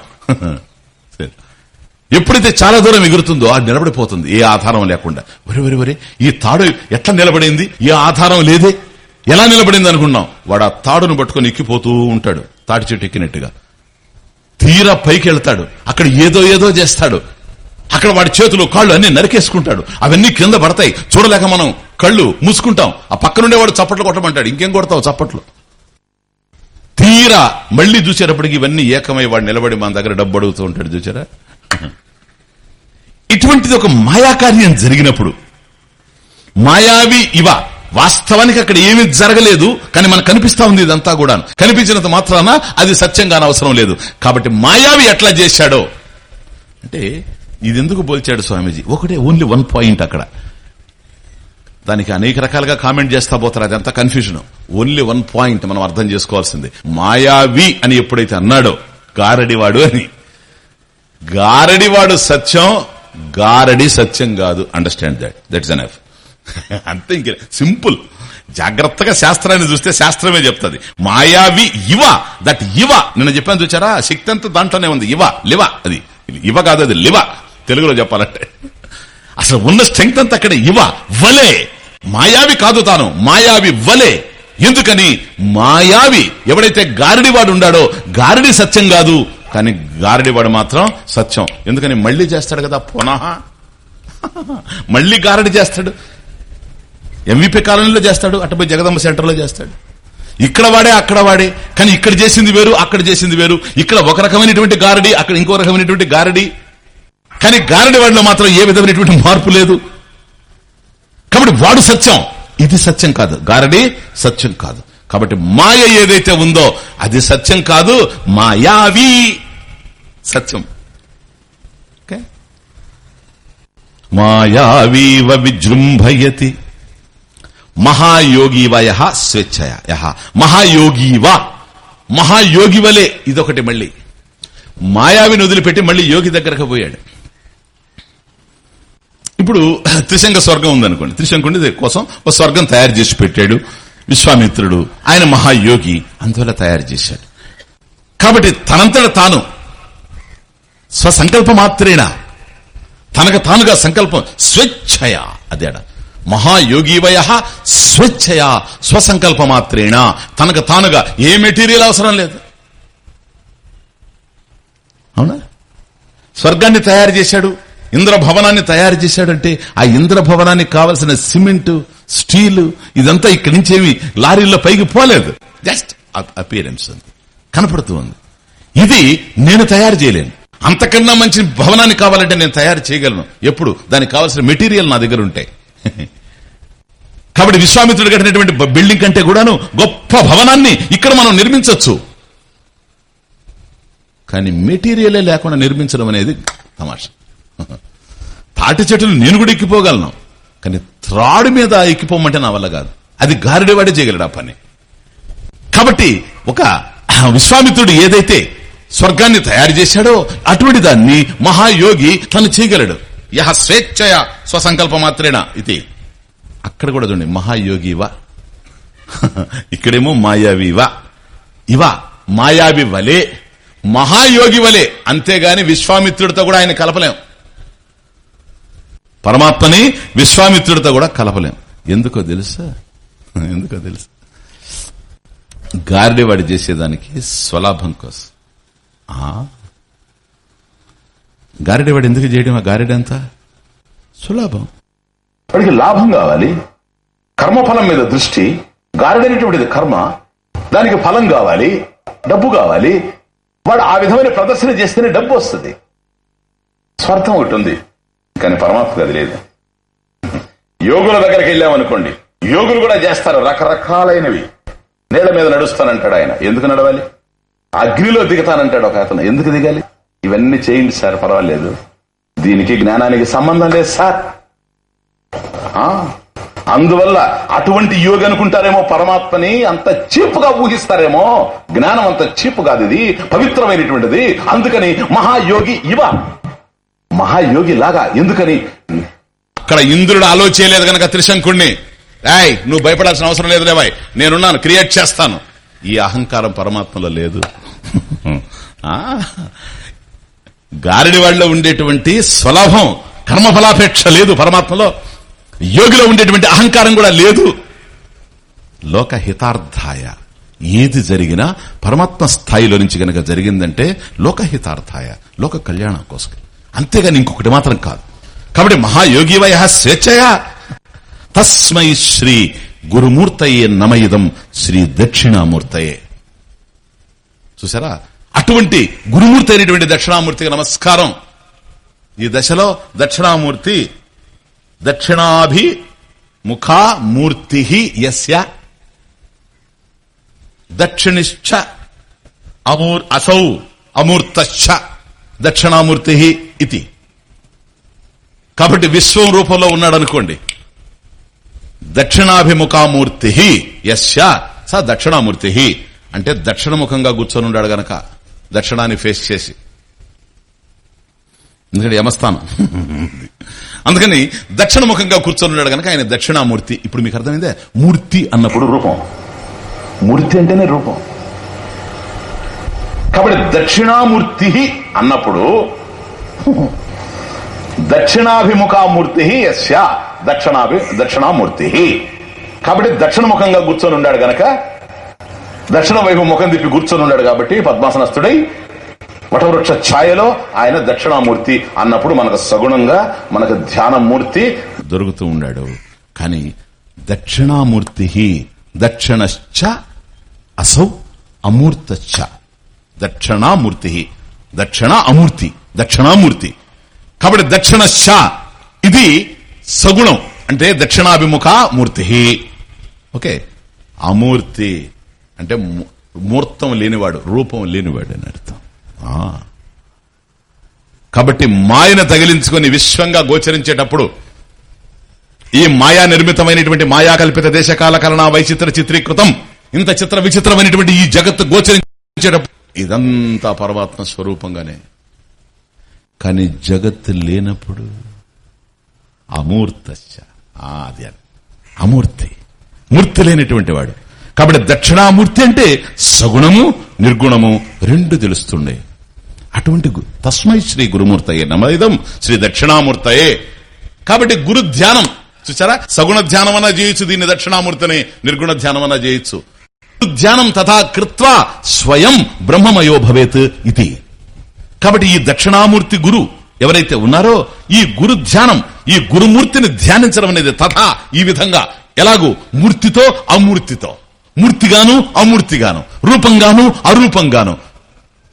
ఎప్పుడైతే చాలా దూరం ఎగురుతుందో అది నిలబడిపోతుంది. ఏ ఆధారం లేకుండా. వరే వరి వరే ఈ తాడు ఎట్లా నిలబడింది? ఏ ఆధారం లేదే. ఎలా నిలబడింది అనుకున్నాం? వాడు ఆ తాడును పట్టుకొని ఎక్కిపోతూ ఉంటాడు. తాటి చెట్టు ఎక్కినట్టుగా. తీరా పైకి వెళ్తాడు. అక్కడ ఏదో ఏదో చేస్తాడు. అక్కడ వాడి చేతులు కాళ్ళు అన్ని నరికేసుకుంటాడు. అవన్నీ కింద పడతాయి. చూడలేక మనం కళ్ళు మూసుకుంటాం. ఆ పక్కనుండే వాడు చప్పట్లు కొట్టమంటాడు. ఇంకేం కొడతావు చప్పట్లు? తీరా మళ్ళీ చూసేటప్పటికి ఇవన్నీ ఏకమై వాడు నిలబడి మన దగ్గర డబ్బు అడుగుతూ ఉంటాడు చూసారా ఇటువంటిది ఒక మాయాకార్యం జరిగినప్పుడు మాయావి ఇవ. వాస్తవానికి అక్కడ ఏమీ జరగలేదు కానీ మనకు కనిపిస్తా ఉంది ఇదంతా కూడా కనిపించినంత మాత్రాన అది సత్యంగా అవసరం లేదు. కాబట్టి మాయావి ఎట్లా చేశాడో? అంటే ఇది ఎందుకు పోల్చాడు స్వామీజీ? ఒకటే ఓన్లీ వన్ పాయింట్ అక్కడ. దానికి అనేక రకాలుగా కామెంట్ చేస్తా పోతారు. అదంతా కన్ఫ్యూజన్ ఓన్లీ వన్ పాయింట్ మనం అర్థం చేసుకోవాల్సింది. మాయావి అని ఎప్పుడైతే అన్నాడో గారడివాడు అని. గారడివాడు సత్యం గారడి సత్యం కాదు. అండర్స్టాండ్ దట్ దట్స్ ఎనఫ్ అంతే ఇంకే సింపుల్. జాగ్రత్తగా శాస్త్రాన్ని చూస్తే శాస్త్రమే చెప్తుంది. మాయావి ఇవ దట్ ఇవ. నిన్న చెప్పాను చూచారా? శక్తి అంతా దాంట్లోనే ఉంది. ఇవ లివ. అది. ఇవ కాదు అది లివ. తెలుగులో చెప్పాలంటే. అసలు ఉన్న స్ట్రెంగ్త్ అంతా అక్కడ. ఇవ వలే. మాయావి కాదు తాను. మాయావి వలే. ఎందుకని? మాయావి ఎవడైతే గారడివాడు ఉండాడో గారడి సత్యం కాదు కానీ గారడివాడు మాత్రం సత్యం. ఎందుకని? మళ్ళీ చేస్తాడు కదా పునః. మళ్ళీ గారడి చేస్తాడు. ఎంవిపి కాలనీలో చేస్తాడు అటుపై జగదమ్మ సెంటర్లో చేస్తాడు. ఇక్కడ వాడే అక్కడ వాడే. కానీ ఇక్కడ చేసింది వేరు అక్కడ చేసింది వేరు. ఇక్కడ ఒక రకమైనటువంటి గారడి అక్కడ ఇంకో రకమైనటువంటి గారడి. కానీ గారడి వాడిలో మాత్రం ఏ విధమైనటువంటి మార్పు లేదు. కాబట్టి వాడు సత్యం. ఇది సత్యం కాదు. గారడి సత్యం కాదు. కాబట్టి మాయ ఏదైతే ఉందో అది సత్యం కాదు. మాయావి సత్యం. మాయావీవ విజృంభయతి. మహాయోగివ యహ స్వేచ్ఛయ యహ. మహాయోగివ. మహాయోగివలే. ఇదొకటి మళ్ళీ. మాయావిని వదిలిపెట్టి మళ్ళీ యోగి దగ్గరకు పోయాడు. ఇప్పుడు త్రిశంక స్వర్గం ఉందనుకోండి. త్రిశంకుడి కోసం ఒక స్వర్గం తయారు చేసి పెట్టాడు. విశ్వామిత్రుడు ఆయన మహాయోగి అందువల్ల తయారు చేశాడు. కాబట్టి తనంతట తాను స్వసంకల్ప మాత్రేనా? తనకు తానుగా సంకల్పం స్వేచ్ఛయ? అదేడ మహాయోగివయ స్వేచ్ఛయ? స్వసంకల్ప మాత్రేణ తనకు తానుగా ఏ మెటీరియల్ అవసరం లేదు. అవునా? స్వర్గాన్ని తయారు చేశాడు. ఇంద్రభవనాన్ని తయారు చేశాడంటే ఆ ఇంద్రభవనానికి కావలసిన సిమెంట్ స్టీల్ ఇదంతా ఇక్కడి నుంచి ఏమి లారీల్లో పైకి పోలేదు. జస్ట్ అపియరెన్స్ ఉంది. కనపడుతూ ఉంది. ఇది నేను తయారు చేయలేను. అంతకన్నా మంచి భవనాన్ని కావాలంటే నేను తయారు చేయగలను. ఎప్పుడు? దానికి కావాల్సిన మెటీరియల్ నా దగ్గర ఉంటాయి కాబట్టి విశ్వామిత్రుడు కట్టినటువంటి బిల్డింగ్ కంటే కూడాను గొప్ప భవనాన్ని ఇక్కడ మనం నిర్మించవచ్చు కానీ మెటీరియలే లేకుండా నిర్మించడం అనేది తమాష. తాటి చెట్లు నేను కూడా ఎక్కిపోగలను కానీ త్రాడు మీద ఎక్కిపోమంటే నా వల్ల కాదు. అది గారిడివాడే చేయగలడు ఆ పని. కాబట్టి ఒక విశ్వామిత్రుడు ఏదైతే స్వర్గాన్ని తయారు చేశాడో అటువంటి దాన్ని మహాయోగి తను చేయగలడు. యహ స్వేచ్ఛయ స్వసంకల్ప మాత్రేనా ఇది. అక్కడ కూడా చూడండి మహాయోగి ఇక్కడేమో మాయావి ఇవా ఇవా మాయావి వలే మహాయోగి వలే. అంతేగాని విశ్వామిత్రుడితో కూడా ఆయన కలపలేం. పరమాత్మని విశ్వామిత్రుడితో కూడా కలపలేం. ఎందుకో తెలుసా? ఎందుకో తెలుసా? గారిడివాడి చేసేదానికి స్వలాభం కోసం. గారిడివాడు ఎందుకు చేయడం? ఆ గారిడంతా సులాభం వాడికి లాభం కావాలి. కర్మఫలం మీద దృష్టి. గారిడనేటువంటిది కర్మ. దానికి ఫలం కావాలి. డబ్బు కావాలి. వాడు ఆ విధమైన ప్రదర్శన చేస్తేనే డబ్బు వస్తుంది. స్వార్థం ఒకటి ఉంది. కానీ పరమాత్మకు అది లేదు. యోగుల దగ్గరికి వెళ్ళామనుకోండి యోగులు కూడా చేస్తారు రకరకాలైనవి. నీళ్ళ మీద నడుస్తానంటాడు ఆయన. ఎందుకు నడవాలి? అగ్నిలో దిగుతానంటాడు ఒక అతను. ఎందుకు దిగాలి? ఇవన్నీ చేయండి సార్ పర్వాలేదు. దీనికి జ్ఞానానికి సంబంధం లేదు సార్. ఆ? అందువల్ల అటువంటి యోగి అనుకుంటారేమో పరమాత్మని అంత చీపుగా ఊహిస్తారేమో. జ్ఞానం అంత చీపు కాదు ఇది పవిత్రమైనటువంటిది. అందుకని మహాయోగి ఇవ. మహాయోగి లాగా ఎందుకని? అక్కడ ఇంద్రుడు ఆలోచించలేదు గనక త్రిశంకుణ్ణి. రాయ్ నువ్వు భయపడాల్సిన అవసరం లేదు లేవాయ్ నేనున్నాను క్రియేట్ చేస్తాను. ఈ అహంకారం పరమాత్మలో లేదు. ఆ? గారిడి వాళ్ళలో ఉండేటువంటి స్వలభం కర్మఫలాపేక్ష లేదు పరమాత్మలో. యోగిలో ఉండేటువంటి అహంకారం కూడా లేదు. లోక హితార్థాయ ఏది జరిగినా పరమాత్మ స్థాయిలో నుంచి గనక జరిగిందంటే లోకహితార్థాయ లోక కళ్యాణం కోసం. అంతేగాని ఇంకొకటి మాత్రం కాదు. కాబట్టి మహాయోగివయ స్వేచ్ఛయా. తస్మై శ్రీ గురుమూర్తయే నమయిదం శ్రీ దక్షిణామూర్తయే. చూసారా అటువంటి గురుమూర్తి అయినటువంటి దక్షిణామూర్తికి నమస్కారం. ఈ దశలో దక్షిణామూర్తి దక్షిణాభి ముఖామూర్తి యస్య. దక్షిణిశ్చ అమూర్ అసౌ అమూర్తశ్చ. దక్షిణామూర్తి ఇది కాబట్టి విశ్వం రూపంలో ఉన్నాడు అనుకోండి దక్షిణాభిముఖామూర్తి యస్య స దక్షిణామూర్తి అంటే దక్షిణముఖంగా కూర్చొని ఉన్నాడు గనక దక్షిణాన్ని ఫేస్ చేసి. ఎందుకంటే యమస్థానం. అందుకని దక్షిణముఖంగా కూర్చొని ఉన్నాడు గనక ఆయన దక్షిణామూర్తి. ఇప్పుడు మీకు అర్థమైందే? మూర్తి అన్నప్పుడు రూపం. మూర్తి అంటేనే రూపం. కాబట్టి దక్షిణామూర్తి అన్నప్పుడు దక్షిణాభిముఖామూర్తి యస్య దక్షిణాభి దక్షిణామూర్తి. కాబట్టి దక్షిణముఖంగా కూర్చొని ఉన్నాడు గనక దక్షిణ వైపు ముఖం తిప్పి కూర్చొని ఉన్నాడు కాబట్టి పద్మాసనస్తుడై వటవృక్ష ఛాయలో ఆయన దక్షిణామూర్తి అన్నప్పుడు మనకు సగుణంగా మనకు ధ్యానమూర్తి దొరుకుతూ ఉన్నాడు. కానీ దక్షిణామూర్తి దక్షిణశ్చ అసౌ అమూర్తశ్చ. దక్షిణామూర్తి దక్షిణ అమూర్తి దక్షిణామూర్తి. కాబట్టి దక్షిణశ్చ ఇది సగుణం. అంటే దక్షిణాభిముఖ మూర్తి. ఓకే. అమూర్తి అంటే మూర్తం లేనివాడు రూపం లేనివాడు అని అర్థం. ఆ. కాబట్టి మాయను తగిలించుకొని విశ్వంగా గోచరించేటప్పుడు ఈ మాయా నిర్మితమైనటువంటి మాయా కల్పిత దేశకాల కలనా వైచిత్ర చిత్రీకృతం ఇంత చిత్ర విచిత్రమైనటువంటి ఈ జగత్తు గోచరించేటప్పుడు ఇదంతా పరమాత్మ స్వరూపంగానే. కానీ జగత్ లేనప్పుడు అమూర్తశ్చ. అది అమూర్తి. మూర్తి లేనటువంటి వాడు. కాబట్టి దక్షిణామూర్తి అంటే సగుణము నిర్గుణము రెండు తెలుస్తుండే. అటువంటి తస్మై శ్రీ గురుమూర్తయే నమదిదం శ్రీ దక్షిణామూర్తయే. కాబట్టి గురు ధ్యానం. చూసారా సగుణ ధ్యానం అన్నా చేయొచ్చు దీన్ని దక్షిణామూర్తిని నిర్గుణ ధ్యానం అన్నా చేయొచ్చు ధ్యానం తథా కృత్వా స్వయం బ్రహ్మమయో భవేత్ ఇది. కాబట్టి ఈ దక్షిణామూర్తి గురు ఎవరైతే ఉన్నారో ఈ గురు ధ్యానం ఈ గురుమూర్తిని ధ్యానించడం అనేది తథా ఈ విధంగా. ఎలాగూ మూర్తితో అమూర్తితో. మూర్తిగాను అమూర్తిగాను. రూపంగాను అరూపంగాను.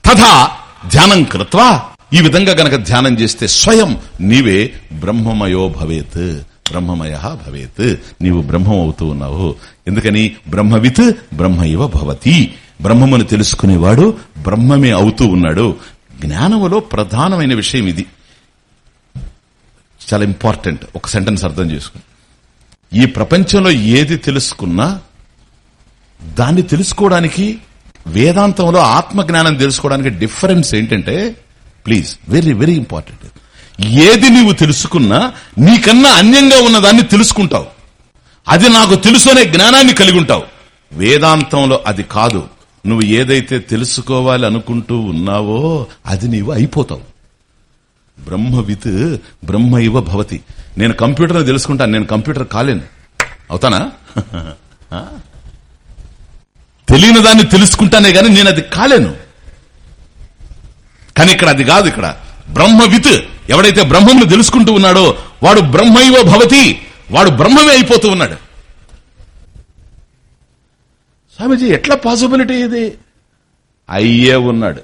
తథా ధ్యానం కృత్వా. ఈ విధంగా గనక ధ్యానం చేస్తే స్వయం నీవే బ్రహ్మమయో భవేత్. బ్రహ్మమయ భవేత్. నీవు బ్రహ్మం అవుతూ ఉన్నావు ఎందుకని? బ్రహ్మవిత్ బ్రహ్మ ఇవ భవతి. బ్రహ్మమును తెలుసుకునేవాడు బ్రహ్మమే అవుతూ ఉన్నాడు. జ్ఞానములో ప్రధానమైన విషయం ఇది. చాలా ఇంపార్టెంట్. ఒక సెంటెన్స్ అర్థం చేసుకుని ఈ ప్రపంచంలో ఏది తెలుసుకున్నా దాన్ని తెలుసుకోవడానికి వేదాంతంలో ఆత్మ జ్ఞానం తెలుసుకోవడానికి డిఫరెన్స్ ఏంటంటే ప్లీజ్ వెరీ వెరీ ఇంపార్టెంట్. ఏది నీవు తెలుసుకున్నా నీకన్నా అన్యంగా ఉన్నదాన్ని తెలుసుకుంటావు. అది నాకు తెలుసు అనే జ్ఞానాన్ని కలిగి ఉంటావు వేదాంతంలో అది కాదు. నువ్వు ఏదైతే తెలుసుకోవాలి అనుకుంటూ ఉన్నావో అది నీవు అయిపోతావు. బ్రహ్మవిత్ బ్రహ్మ ఇవ భవతి. నేను కంప్యూటర్ తెలుసుకుంటాను. నేను కంప్యూటర్ కాలేను. అవుతానా? తెలియని దాన్ని తెలుసుకుంటానే గాని నేను అది కాలేను. కానీ ఇక్కడ అది కాదు ఇక్కడ. బ్రహ్మవిత్ ఎవడైతే బ్రహ్మమును తెలుసుకుంటూ ఉన్నాడో వాడు బ్రహ్మైవ భవతి వాడు బ్రహ్మమే అయిపోతూ ఉన్నాడు. స్వామీజీ ఎట్లా పాసిబిలిటీ ఇది? అయ్యే ఉన్నాడు.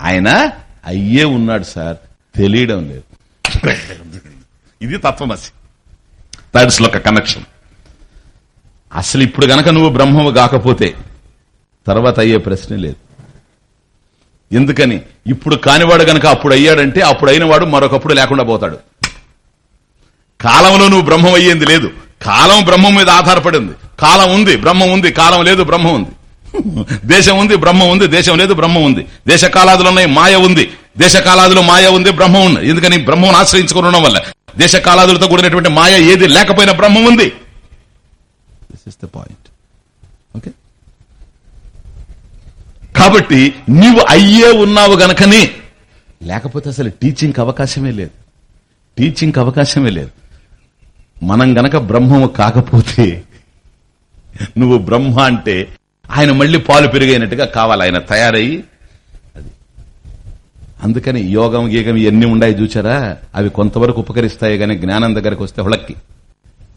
ఆయన అయ్యే ఉన్నాడు సార్. తెలియడం లేదు. ఇది తత్వమసి. దట్స్ ఒక కనెక్షన్ అసలు ఇప్పుడు గనక నువ్వు బ్రహ్మము కాకపోతే తర్వాత అయ్యే ప్రశ్నే లేదు. ఎందుకని? ఇప్పుడు కానివాడు గనక అప్పుడు అయ్యాడంటే అప్పుడు అయినవాడు మరొకప్పుడు లేకుండా పోతాడు. కాలంలో నువ్వు బ్రహ్మం అయ్యేది లేదు. కాలం బ్రహ్మం మీద ఆధారపడింది. కాలం ఉంది బ్రహ్మం ఉంది కాలం లేదు బ్రహ్మం ఉంది. దేశం ఉంది బ్రహ్మం ఉంది దేశం లేదు బ్రహ్మం ఉంది. దేశ కాలాదులు ఉన్నాయి మాయ ఉంది. దేశ కాలాదులు మాయ ఉంది బ్రహ్మం ఉంది. ఎందుకని? బ్రహ్మం ఆశ్రయించుకుని ఉండడం వల్ల. దేశ కాలాదులతో కూడినటువంటి మాయ ఏది లేకపోయినా బ్రహ్మం ఉంది. This is the point okay కాబట్టి నీవు అయ్యే ఉన్నావు గనకనే. లేకపోతే అసలు టీచింగ్ అవకాశమే లేదు. టీచింగ్ అవకాశమే లేదు. మనం గనక బ్రహ్మము కాకపోతే నువ్వు బ్రహ్మ అంటే ఆయన మళ్ళీ పాలు పెరిగైనట్టుగా కావాలి. ఆయన తయారయ్యి అది. అందుకని యోగం గీగం ఇవన్నీ ఉన్నాయి చూచారా? అవి కొంతవరకు ఉపకరిస్తాయి గానీ జ్ఞానం దగ్గరకు వస్తే హుళక్కి.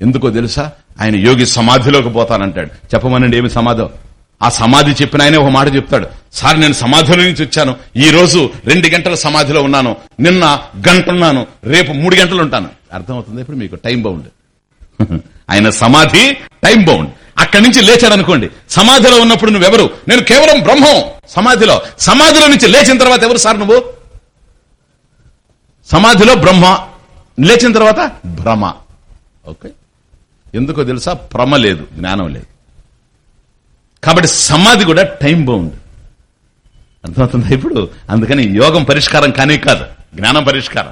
ఎందుకో తెలుసా? ఆయన యోగి సమాధిలోకి పోతానంటాడు. చెప్పమనండి ఏమి సమాధం? ఆ సమాధి చెప్పిన ఆయనే ఒక మాట చెప్తాడు. సార్ నేను సమాధిలో నుంచి వచ్చాను. ఈ రోజు రెండు గంటల సమాధిలో ఉన్నాను. నిన్న గంట ఉన్నాను రేపు మూడు గంటలు ఉంటాను. అర్థమవుతుంది ఇప్పుడు మీకు? టైం బౌండ్ ఆయన సమాధి టైం బౌండ్ అక్కడి నుంచి లేచాడు అనుకోండి సమాధిలో ఉన్నప్పుడు నువ్వెవరు? నేను కేవలం బ్రహ్మం. సమాధిలో. సమాధిలో నుంచి లేచిన తర్వాత ఎవరు సార్ నువ్వు? సమాధిలో బ్రహ్మ. లేచిన తర్వాత భ్రమ. ఓకే. ఎందుకో తెలుసా? భ్రమ లేదు. జ్ఞానం లేదు. కాబట్టి సమాధి కూడా టైం బౌండ్. అర్థమవుతుంది ఇప్పుడు? అందుకని యోగం పరిష్కారం కానీ కాదు జ్ఞానం పరిష్కారం.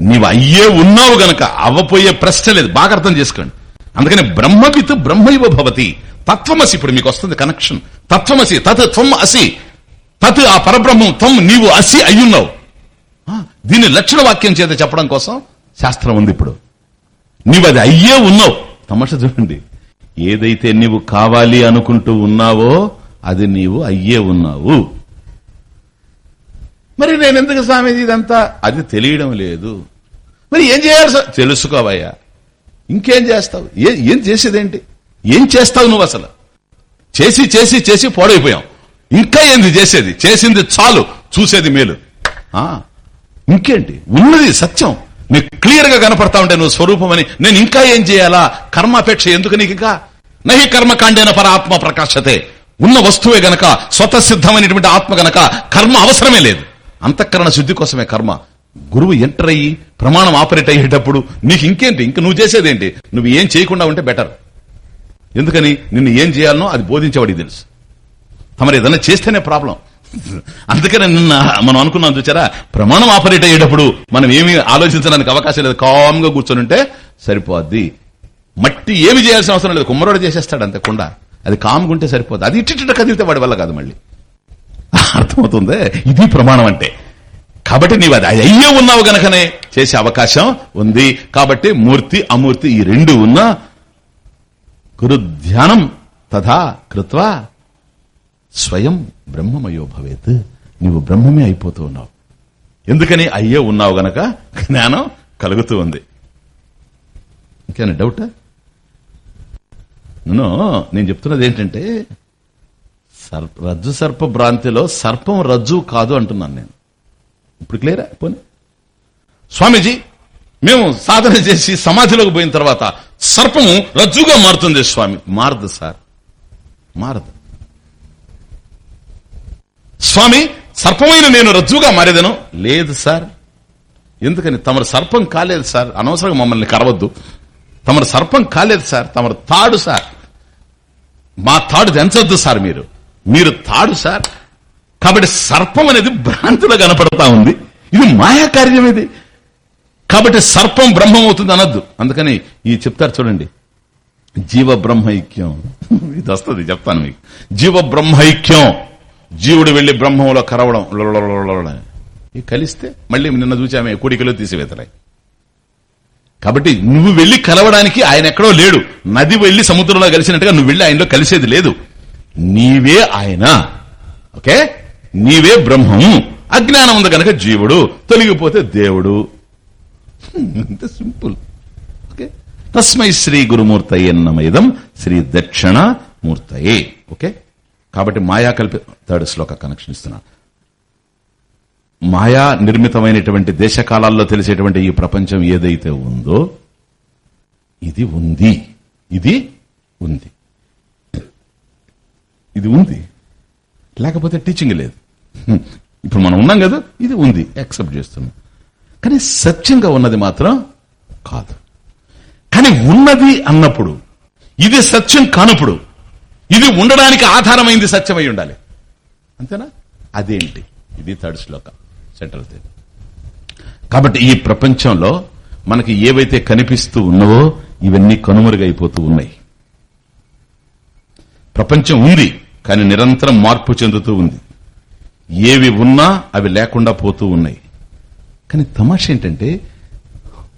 నీవు అయ్యే ఉన్నావు గనక అవ్వపోయే ప్రశ్న లేదు బాగా అర్థం చేసుకోండి. అందుకని బ్రహ్మవిత్ బ్రహ్మైవ భవతి. తత్వమసి ఇప్పుడు మీకు వస్తుంది కనెక్షన్ తత్వమసి తత్ త్వం అసి. తత్ ఆ పరబ్రహ్మం త్వం నీవు అసి అయ్యున్నావు. ఆ, దీన్ని లక్షణ వాక్యం చేత చెప్పడం కోసం శాస్త్రం ఉంది ఇప్పుడు. నీవు అది అయ్యే ఉన్నావు. తమాష చూడండి. ఏదైతే నీవు కావాలి అనుకుంటూ ఉన్నావో అది నీవు అయ్యే ఉన్నావు. మరి నేను ఎందుకు స్వామీజీ ఇదంతా? అది తెలియడం లేదు. మరి ఏం చేయాలి సార్? తెలుసుకోవయ్యా. ఇంకేం చేస్తావు? ఏ- ఏం చేసేదేంటి? ఏం చేస్తావు నువ్వు అసలు? చేసి చేసి చేసి పాడైపోయాం. ఇంకా ఏంది చేసేది? చేసింది చాలు. చూసేది మేలు. ఆ? ఇంకేంటి? ఉన్నది సత్యం. నీకు క్లియర్గా కనపడతా ఉంటే నువ్వు స్వరూపం అని నేను ఇంకా ఏం చేయాలా? కర్మాపేక్ష ఎందుకు నీకు ఇంకా? నహి కర్మకాండేన పర ఆత్మ ప్రకాశతే. ఉన్న వస్తువే గనక స్వతసిద్ధమైనటువంటి ఆత్మ గనక కర్మ అవసరమే లేదు. అంతఃకరణ శుద్ధి కోసమే కర్మ. గురువు ఎంటర్ అయ్యి ప్రమాణం ఆపరేట్ అయ్యేటప్పుడు నీకు ఇంకేంటి? ఇంక నువ్వు చేసేదేంటి? నువ్వు ఏం చేయకుండా ఉంటే బెటర్. ఎందుకని? నిన్ను ఏం చేయాలనో అది బోధించేవాడికి తెలుసు. తమరు ఏదైనా చేస్తేనే ప్రాబ్లం. అందుకనే నిన్న మనం అనుకున్నాం చూచారా? ప్రమాణం ఆపరేట్ అయ్యేటప్పుడు మనం ఏమి ఆలోచించడానికి అవకాశం లేదు. కామ్గా ఉంటే సరిపోద్ది. మట్టి ఏమి చేయాల్సిన అవసరం లేదు. కుమ్మరోడు చేసేస్తాడు అంతే కుండ. అది కామ్గుంటే సరిపోద్ది. అది ఇట్టిట్ట కదిలితే వాడి వల్ల కాదు మళ్ళీ. అర్థమవుతుంది? ఇది ప్రమాణం అంటే. కాబట్టి నీవు అది అయ్యే ఉన్నావు గనకనే చేసే అవకాశం ఉంది. కాబట్టి మూర్తి అమూర్తి ఈ రెండు ఉన్నా కురుధ్యానం తథా కృత్వా స్వయం బ్రహ్మమయో భవేత్. నీవు బ్రహ్మమే అయిపోతూ ఉన్నావు. ఎందుకని అయ్యే ఉన్నావు గనక జ్ఞానం కలుగుతూ ఉంది. ఇంకేనా డౌటా నేను నేను చెప్తున్నది ఏంటంటే రజ్జు సర్ప భ్రాంతిలో సర్పం రజ్జు కాదు అంటున్నాను నేను. ఇప్పుడు క్లియరా పోనీ. స్వామీజీ మేము సాధన చేసి సమాధిలోకి పోయిన తర్వాత సర్పము రజ్జుగా మారుతుంది స్వామి. మారదు సార్. మారదు. స్వామి సర్పమైన నేను రజ్జుగా మారేదను? లేదు సార్. ఎందుకని? తమరు సర్పం కాలేదు సార్. అనవసరంగా మమ్మల్ని కరవద్దు. తమరు సర్పం కాలేదు సార్. తమరు తాడు సార్. మా తాడు తెంచొద్దు సార్ మీరు. మీరు తాడు సార్. కాబట్టి సర్పం అనేది భ్రాంతిలో కనపడతా ఉంది. ఇది మాయా కార్యం ఇది. కాబట్టి సర్పం బ్రహ్మం అవుతుంది అనొద్దు. అందుకని ఈ చెప్తారు చూడండి. జీవ బ్రహ్మైక్యం ఇది వస్తుంది చెప్తాను మీకు. జీవ బ్రహ్మైక్యం జీవుడు వెళ్ళి బ్రహ్మంలో కరవడం ఇవి కలిస్తే మళ్ళీ నిన్న చూసామే కోడికలో తీసివేతలే కాబట్టి నువ్వు వెళ్ళి కలవడానికి ఆయన ఎక్కడో లేడు నది వెళ్ళి సముద్రంలో కలిసినట్టుగా నువ్వు వెళ్ళి ఆయనలో కలిసేది లేదు నీవే ఆయన ఓకే నీవే బ్రహ్మము అజ్ఞానం ఉంది కనుక జీవుడు తొలగిపోతే దేవుడు ఇంత సింపుల్ ఓకే తస్మై శ్రీ గురుమూర్తయ్యన్నమైదం శ్రీ దక్షిణ మూర్తయే ఓకే కాబట్టి మాయా కల్పి థర్డ్ శ్లోక కనెక్షన్ ఇస్తున్నా. మాయా నిర్మితమైనటువంటి దేశకాలాల్లో తెలిసేటువంటి ఈ ప్రపంచం ఏదైతే ఉందో ఇది ఉంది. ఇది ఉంది. ఇది ఉంది. లేకపోతే టీచింగ్ లేదు. ఇప్పుడు మనం ఉన్నాం కదా ఇది ఉంది. యాక్సెప్ట్ చేస్తున్నాం. కానీ సత్యంగా ఉన్నది మాత్రం కాదు. కానీ ఉన్నది అన్నప్పుడు ఇది సత్యం కానప్పుడు ఇది ఉండడానికి ఆధారమైంది సత్యమై ఉండాలి. అంతేనా? అదేంటి? ఇది థర్డ్ శ్లోక సెంట్రల్ థీమ్ కాబట్టి ఈ ప్రపంచంలో మనకి ఏవైతే కనిపిస్తూ ఉన్నావో ఇవన్నీ కనుమరుగైపోతూ ఉన్నాయి. ప్రపంచం ఉంది కానీ నిరంతరం మార్పు చెందుతూ ఉంది. ఏవి ఉన్నా అవి లేకుండా పోతూ ఉన్నాయి. కానీ తమాష ఏంటంటే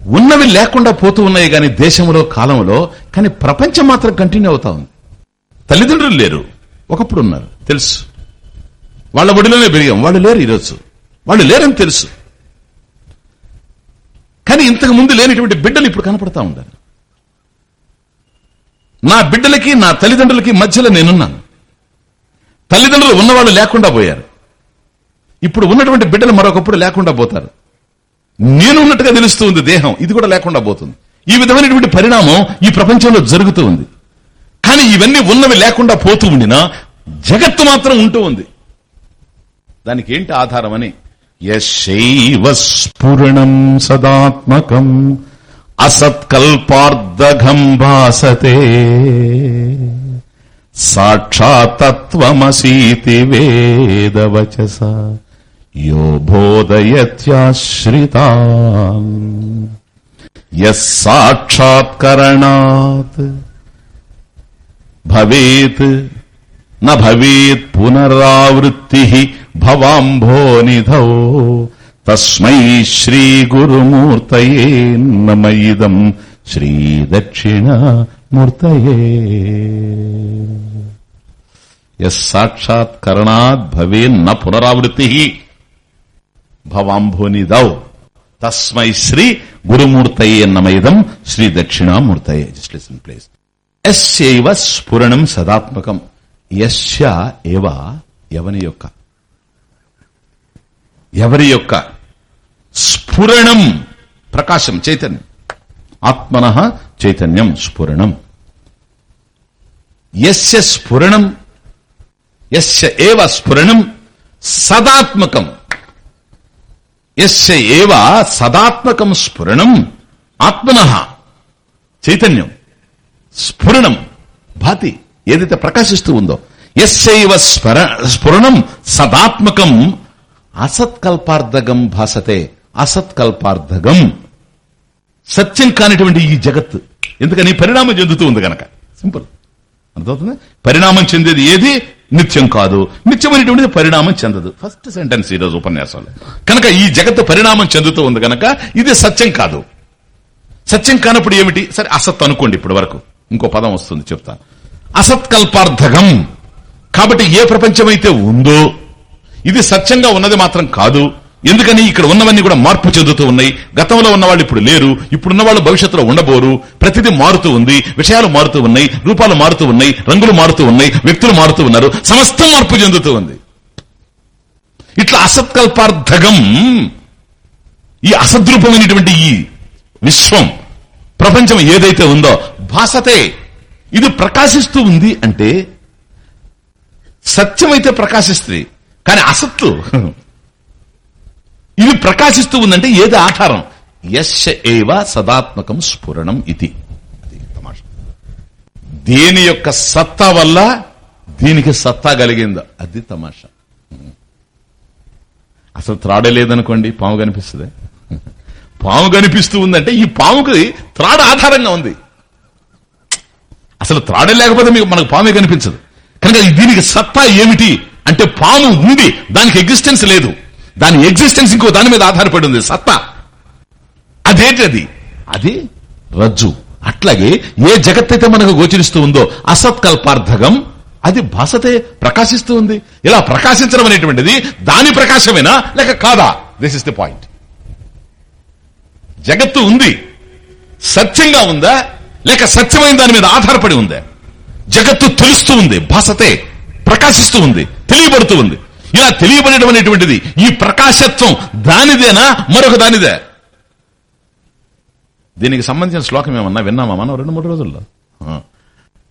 ఉన్నవి లేకుండా పోతూ ఉన్నాయి కానీ దేశంలో కాలంలో కానీ ప్రపంచం మాత్రం కంటిన్యూ అవుతా ఉంది. తల్లిదండ్రులు లేరు. ఒకప్పుడు ఉన్నారు. తెలుసు. వాళ్ళ ఒడిలోనే పెరిగాం. వాళ్ళు లేరు ఈరోజు. వాళ్ళు లేరని తెలుసు. కానీ ఇంతకు ముందు లేనిటువంటి బిడ్డలు ఇప్పుడు కనపడతా ఉంటారు నా బిడ్డలకి నా తల్లిదండ్రులకి మధ్యలో నేనున్నాను. తల్లిదండ్రులు ఉన్నవాళ్ళు లేకుండా పోయారు. ఇప్పుడు ఉన్నటువంటి బిడ్డలు మరొకప్పుడు లేకుండా పోతారు. నేను ఉన్నట్టుగా తెలుస్తూ ఉంది దేహం. ఇది కూడా లేకుండా పోతుంది. ఈ విధమైనటువంటి పరిణామం ఈ ప్రపంచంలో జరుగుతూ ఉంది. కానీ ఇవన్నీ ఉన్నవి లేకుండా పోతూ ఉండినా జగత్తు మాత్రం ఉంటూ ఉంది. దానికి ఏంటి ఆధారం అని యశైవ స్ఫురణం సదాత్మకం అసత్కల్పార్ధఘం భాసతే. సాక్షాతత్వమసీతి వేదవచస యో బోధయత్యాశ్రితా సాక్షాత్కరణాత్ భవేత్ నవేత్ పునరావృత్తి భవాంభో భవాంభోనిధౌ తస్మై శ్రీ గురుమూర్తయే నమయిదం శ్రీ దక్షిణమూర్తయే సాక్షాత్కరణాత్ భవే న పునరావృత్తి భవాంభోనిదౌ తస్మై శ్రీ గురుమూర్తయే నమయిదం శ్రీ దక్షిణామూర్తయే జస్ట్ లిసన్ ప్లేస్ ఎస్యైవ స్ఫురణం సదాత్మకం. యస్య ఏవ ఎవని యొక్క. ఎవరి యొక్క స్ఫురణం ప్రకాశం చైతన్యం. ఆత్మన చైతన్యం స్ఫురణం. ఎస్య స్ఫురణం ఎస్య ఏవ స్ఫురణం సదాత్మకం. ఎస్య ఏవ సదాత్మకం స్ఫురణం ఆత్మన చైతన్యం. స్ఫురణం. భాతి ఏదైతే ప్రకాశిస్తూ ఉందో ఎస్సైవ స్ఫర స్ఫురణం సదాత్మకం అసత్కల్పార్థగం భాసతే అసత్కల్పార్థగం సత్యం కానిటువంటి ఈ జగత్. ఎందుకని? పరిణామం చెందుతూ ఉంది గనక. సింపుల్. అర్థమవుతుంది? పరిణామం చెందేది ఏది? నిత్యం కాదు. నిత్యమైనటువంటిది పరిణామం చెందదు. ఫస్ట్ సెంటెన్స్ ఈరోజు ఉపన్యాసంలో. కనుక ఈ జగత్తు పరిణామం చెందుతూ ఉంది కనుక ఇది సత్యం కాదు. సత్యం కానప్పుడు ఏమిటి? సరే అసత్ అనుకోండి ఇప్పటి వరకు. ఇంకో పదం వస్తుంది చెప్తా. అసత్కల్పార్థకం. కాబట్టి ఏ ప్రపంచమైతే ఉందో ఇది సత్యంగా ఉన్నది మాత్రం కాదు. ఎందుకని ఇక్కడ ఉన్నవన్నీ కూడా మార్పు చెందుతూ ఉన్నాయి. గతంలో ఉన్నవాళ్ళు ఇప్పుడు లేరు. ఇప్పుడున్న వాళ్ళు భవిష్యత్తులో ఉండబోరు. ప్రతిదీ మారుతూ ఉంది. విషయాలు మారుతూ ఉన్నాయి. రూపాలు మారుతూ ఉన్నాయి. రంగులు మారుతూ ఉన్నాయి. వ్యక్తులు మారుతూ ఉన్నారు. సమస్తం మార్పు చెందుతూ ఉంది. ఇట్లా అసత్కల్పార్థకం ఈ అసద్రూపమైనటువంటి ఈ విశ్వం ప్రపంచం ఏదైతే ఉందో భాసతే. ఇది ప్రకాశిస్తూ ఉంది అంటే సత్యమైతే ప్రకాశిస్తుంది కానీ అసత్తు. ఇది ప్రకాశిస్తూ ఉందంటే ఏది ఆధారం? యశ ఏవ సదాత్మకం స్ఫురణం ఇది. తమాష. దేని యొక్క సత్తా వల్ల దీనికి సత్తా కలిగింది అది తమాషా. అసలు త్రాడే లేదనుకోండి పాము కనిపిస్తుంది. పాము కనిపిస్తూ ఉందంటే ఈ పాముకి త్రాడ ఆధారంగా ఉంది. అసలు త్రాడే లేకపోతే మీకు మనకు పామే కనిపించదు. కనుక దీనికి సత్తా ఏమిటి అంటే పాము ఉంది దానికి ఎగ్జిస్టెన్స్ లేదు. దాని ఎగ్జిస్టెన్స్ ఇంకో దాని మీద ఆధారపడి ఉంది సత్తా. అదేంటది? అది రజ్జు. అట్లాగే ఏ జగత్తైతే మనకు గోచరిస్తూ ఉందో అసత్కల్పార్థకం అది భాషతే ప్రకాశిస్తూ ఉంది. ఇలా ప్రకాశించడం అనేటువంటిది దాని ప్రకాశమేనా లేక కాదా? దిస్ ఇస్ ది పాయింట్ జగత్తు ఉంది సత్యంగా ఉందా లేక సత్యమైన దాని మీద ఆధారపడి ఉందా. జగత్తు తెలుస్తూ ఉంది భాసతే ప్రకాశిస్తూ ఉంది తెలియబడుతూ ఉంది. ఇలా తెలియబడడం అనేటువంటిది ఈ ప్రకాశత్వం దానిదేనా? మరొక దానిదే. దీనికి సంబంధించిన శ్లోకం ఏమన్నా విన్నామా మనం రెండు మూడు రోజుల్లో?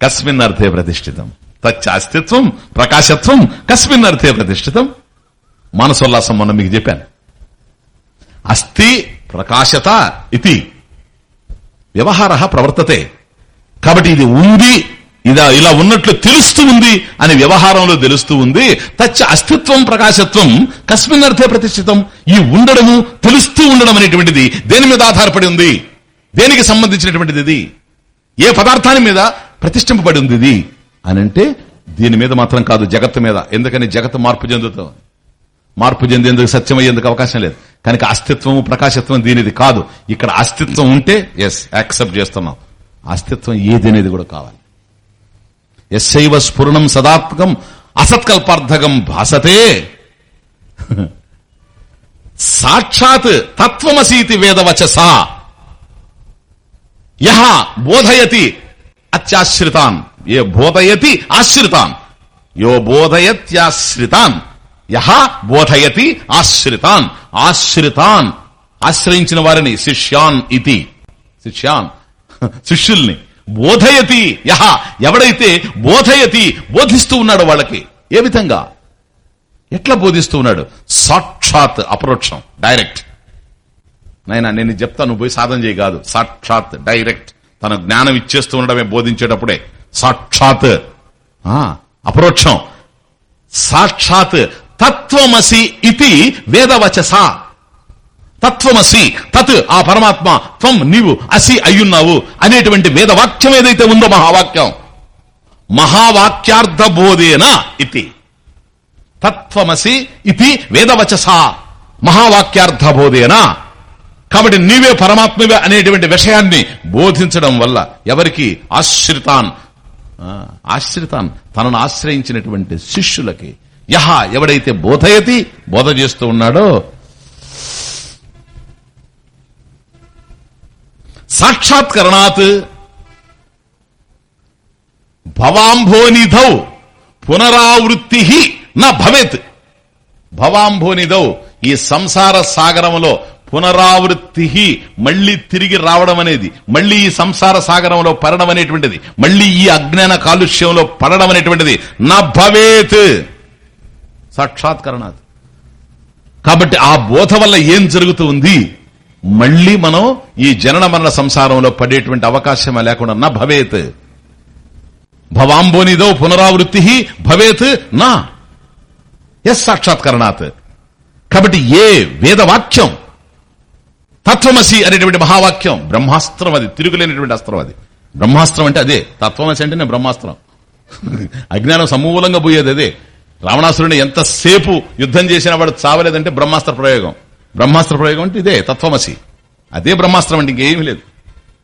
కస్మిన్ అర్థే ప్రతిష్ఠితం. తచ్చాస్తిత్వం ప్రకాశత్వం కస్మిన్ అర్థే ప్రతిష్ఠితం. మానసోల్లాసం మొన్న మీకు చెప్పాను. అస్థి ప్రకాశత ఇది వ్యవహార ప్రవర్తతే. కాబట్టి ఇది ఉంది ఇదా ఇలా ఉన్నట్లు తెలుస్తూ ఉంది అని వ్యవహారంలో తెలుస్తూ ఉంది. తచ్చ అస్తిత్వం ప్రకాశత్వం కస్మిన్ అర్థే ప్రతిష్ఠితం. ఈ ఉండడము తెలుస్తూ ఉండడం అనేటువంటిది దేని మీద ఆధారపడి ఉంది? దేనికి సంబంధించినటువంటిది ఇది? ఏ పదార్థాన్ని మీద ప్రతిష్ఠింపబడి ఉంది ఇది? అని అంటే దీని మీద మాత్రం కాదు జగత్తు మీద. ఎందుకని? జగత్తు మార్పు చెందుతుంది మార్పు చెందేందుకు సత్యమయ్యేందుకు అవకాశం లేదు. కనుక అస్తిత్వము ప్రకాశత్వం దీనిది కాదు. ఇక్కడ అస్తిత్వం ఉంటే ఎస్ యాక్సెప్ట్ చేస్తున్నాం. అస్తిత్వం ఏది అనేది కూడా కావాలి. ఎస్ఐవ స్ఫురణం సదాత్మకం అసత్కల్పార్థకం భాసతే. సాక్షాత్ తత్వమసీతి వేదవచసా. యహ బోధయతి అత్యాశ్రితాన్. ఏ బోధయతి ఆశ్రితాన్? యో బోధయత్యాశ్రితాన్. యహ బోధయతి ఆశ్రితాన్. ఆశ్రితాన్. ఆశ్రయించిన వారిని శిష్యాన్ ఇతి శిష్యాన్. శిష్యుల్ని. బోధయతి యహ. ఎవడైతే బోధయతి బోధిస్తూ ఉన్నాడు వాళ్ళకి ఏ విధంగా? ఎట్లా బోధిస్తూ ఉన్నాడు? సాక్షాత్ అపరోక్షం డైరెక్ట్. నాయన నేను చెప్తాను నువ్వు పోయి సాధన చేయి కాదు. సాక్షాత్ డైరెక్ట్. తన జ్ఞానం ఇచ్చేస్తూ ఉండడమే బోధించేటప్పుడే. సాక్షాత్. ఆ, అపరోక్షం. సాక్షాత్ తత్వమసి ఇది వేదవచస. తత్వమసి తత్ ఆ పరమాత్మ త్వం నీవు అసి అయ్యున్నావు అనేటువంటి వేదవాక్యం ఏదైతే ఉందో మహావాక్యం. మహావాక్యార్థ బోధేన ఇది తత్వమసి ఇది వేదవచస. మహావాక్యార్థ బోధేన కాబట్టి నీవే పరమాత్మవే అనేటువంటి విషయాన్ని బోధించడం వల్ల ఎవరికి ఆశ్రితాన్ ఆ, ఆశ్రితాన్ తనను ఆశ్రయించినటువంటి శిష్యులకి యహ ఎవడైతే బోధయతి బోధ చేస్తూ ఉన్నాడో సాక్షాత్కరణాత్ భవాంభోనిధౌ పునరావృత్తి నా భవేత్. భవాంభోనిధౌ ఈ సంసార సాగరంలో పునరావృత్తి మళ్ళీ తిరిగి రావడం అనేది మళ్ళీ ఈ సంసార సాగరంలో పడడం అనేటువంటిది మళ్ళీ ఈ అజ్ఞాన కాలుష్యంలో పడడం అనేటువంటిది నా భవేత్. సాక్షాత్కరణాత్ కాబట్టి ఆ బోధ వల్ల ఏం జరుగుతూ ఉంది మళ్ళీ మనం ఈ జనన మరణ సంసారంలో పడేటువంటి అవకాశం లేకుండా నా భవేత్. భవాంబోనిదో పునరావృత్తి భవేత్ నా. ఎస్ సాక్షాత్కరణాత్. కాబట్టి ఏ వేదవాక్యం? తత్వమసి అనేటువంటి మహావాక్యం. బ్రహ్మాస్త్రం అది తిరుగులేనటువంటి అస్త్రం అది. బ్రహ్మాస్త్రం అంటే అదే. తత్వమసి అంటేనే బ్రహ్మాస్త్రం. అజ్ఞానం సమూలంగా పోయేది అదే. రావణాసురుని ఎంతసేపు యుద్ధం చేసినా వాడు చావలేదంటే బ్రహ్మాస్త్ర ప్రయోగం. బ్రహ్మాస్త్ర ప్రయోగం అంటే ఇదే తత్వమసి. అదే బ్రహ్మాస్త్రం అంటే ఇంకేమీ లేదు.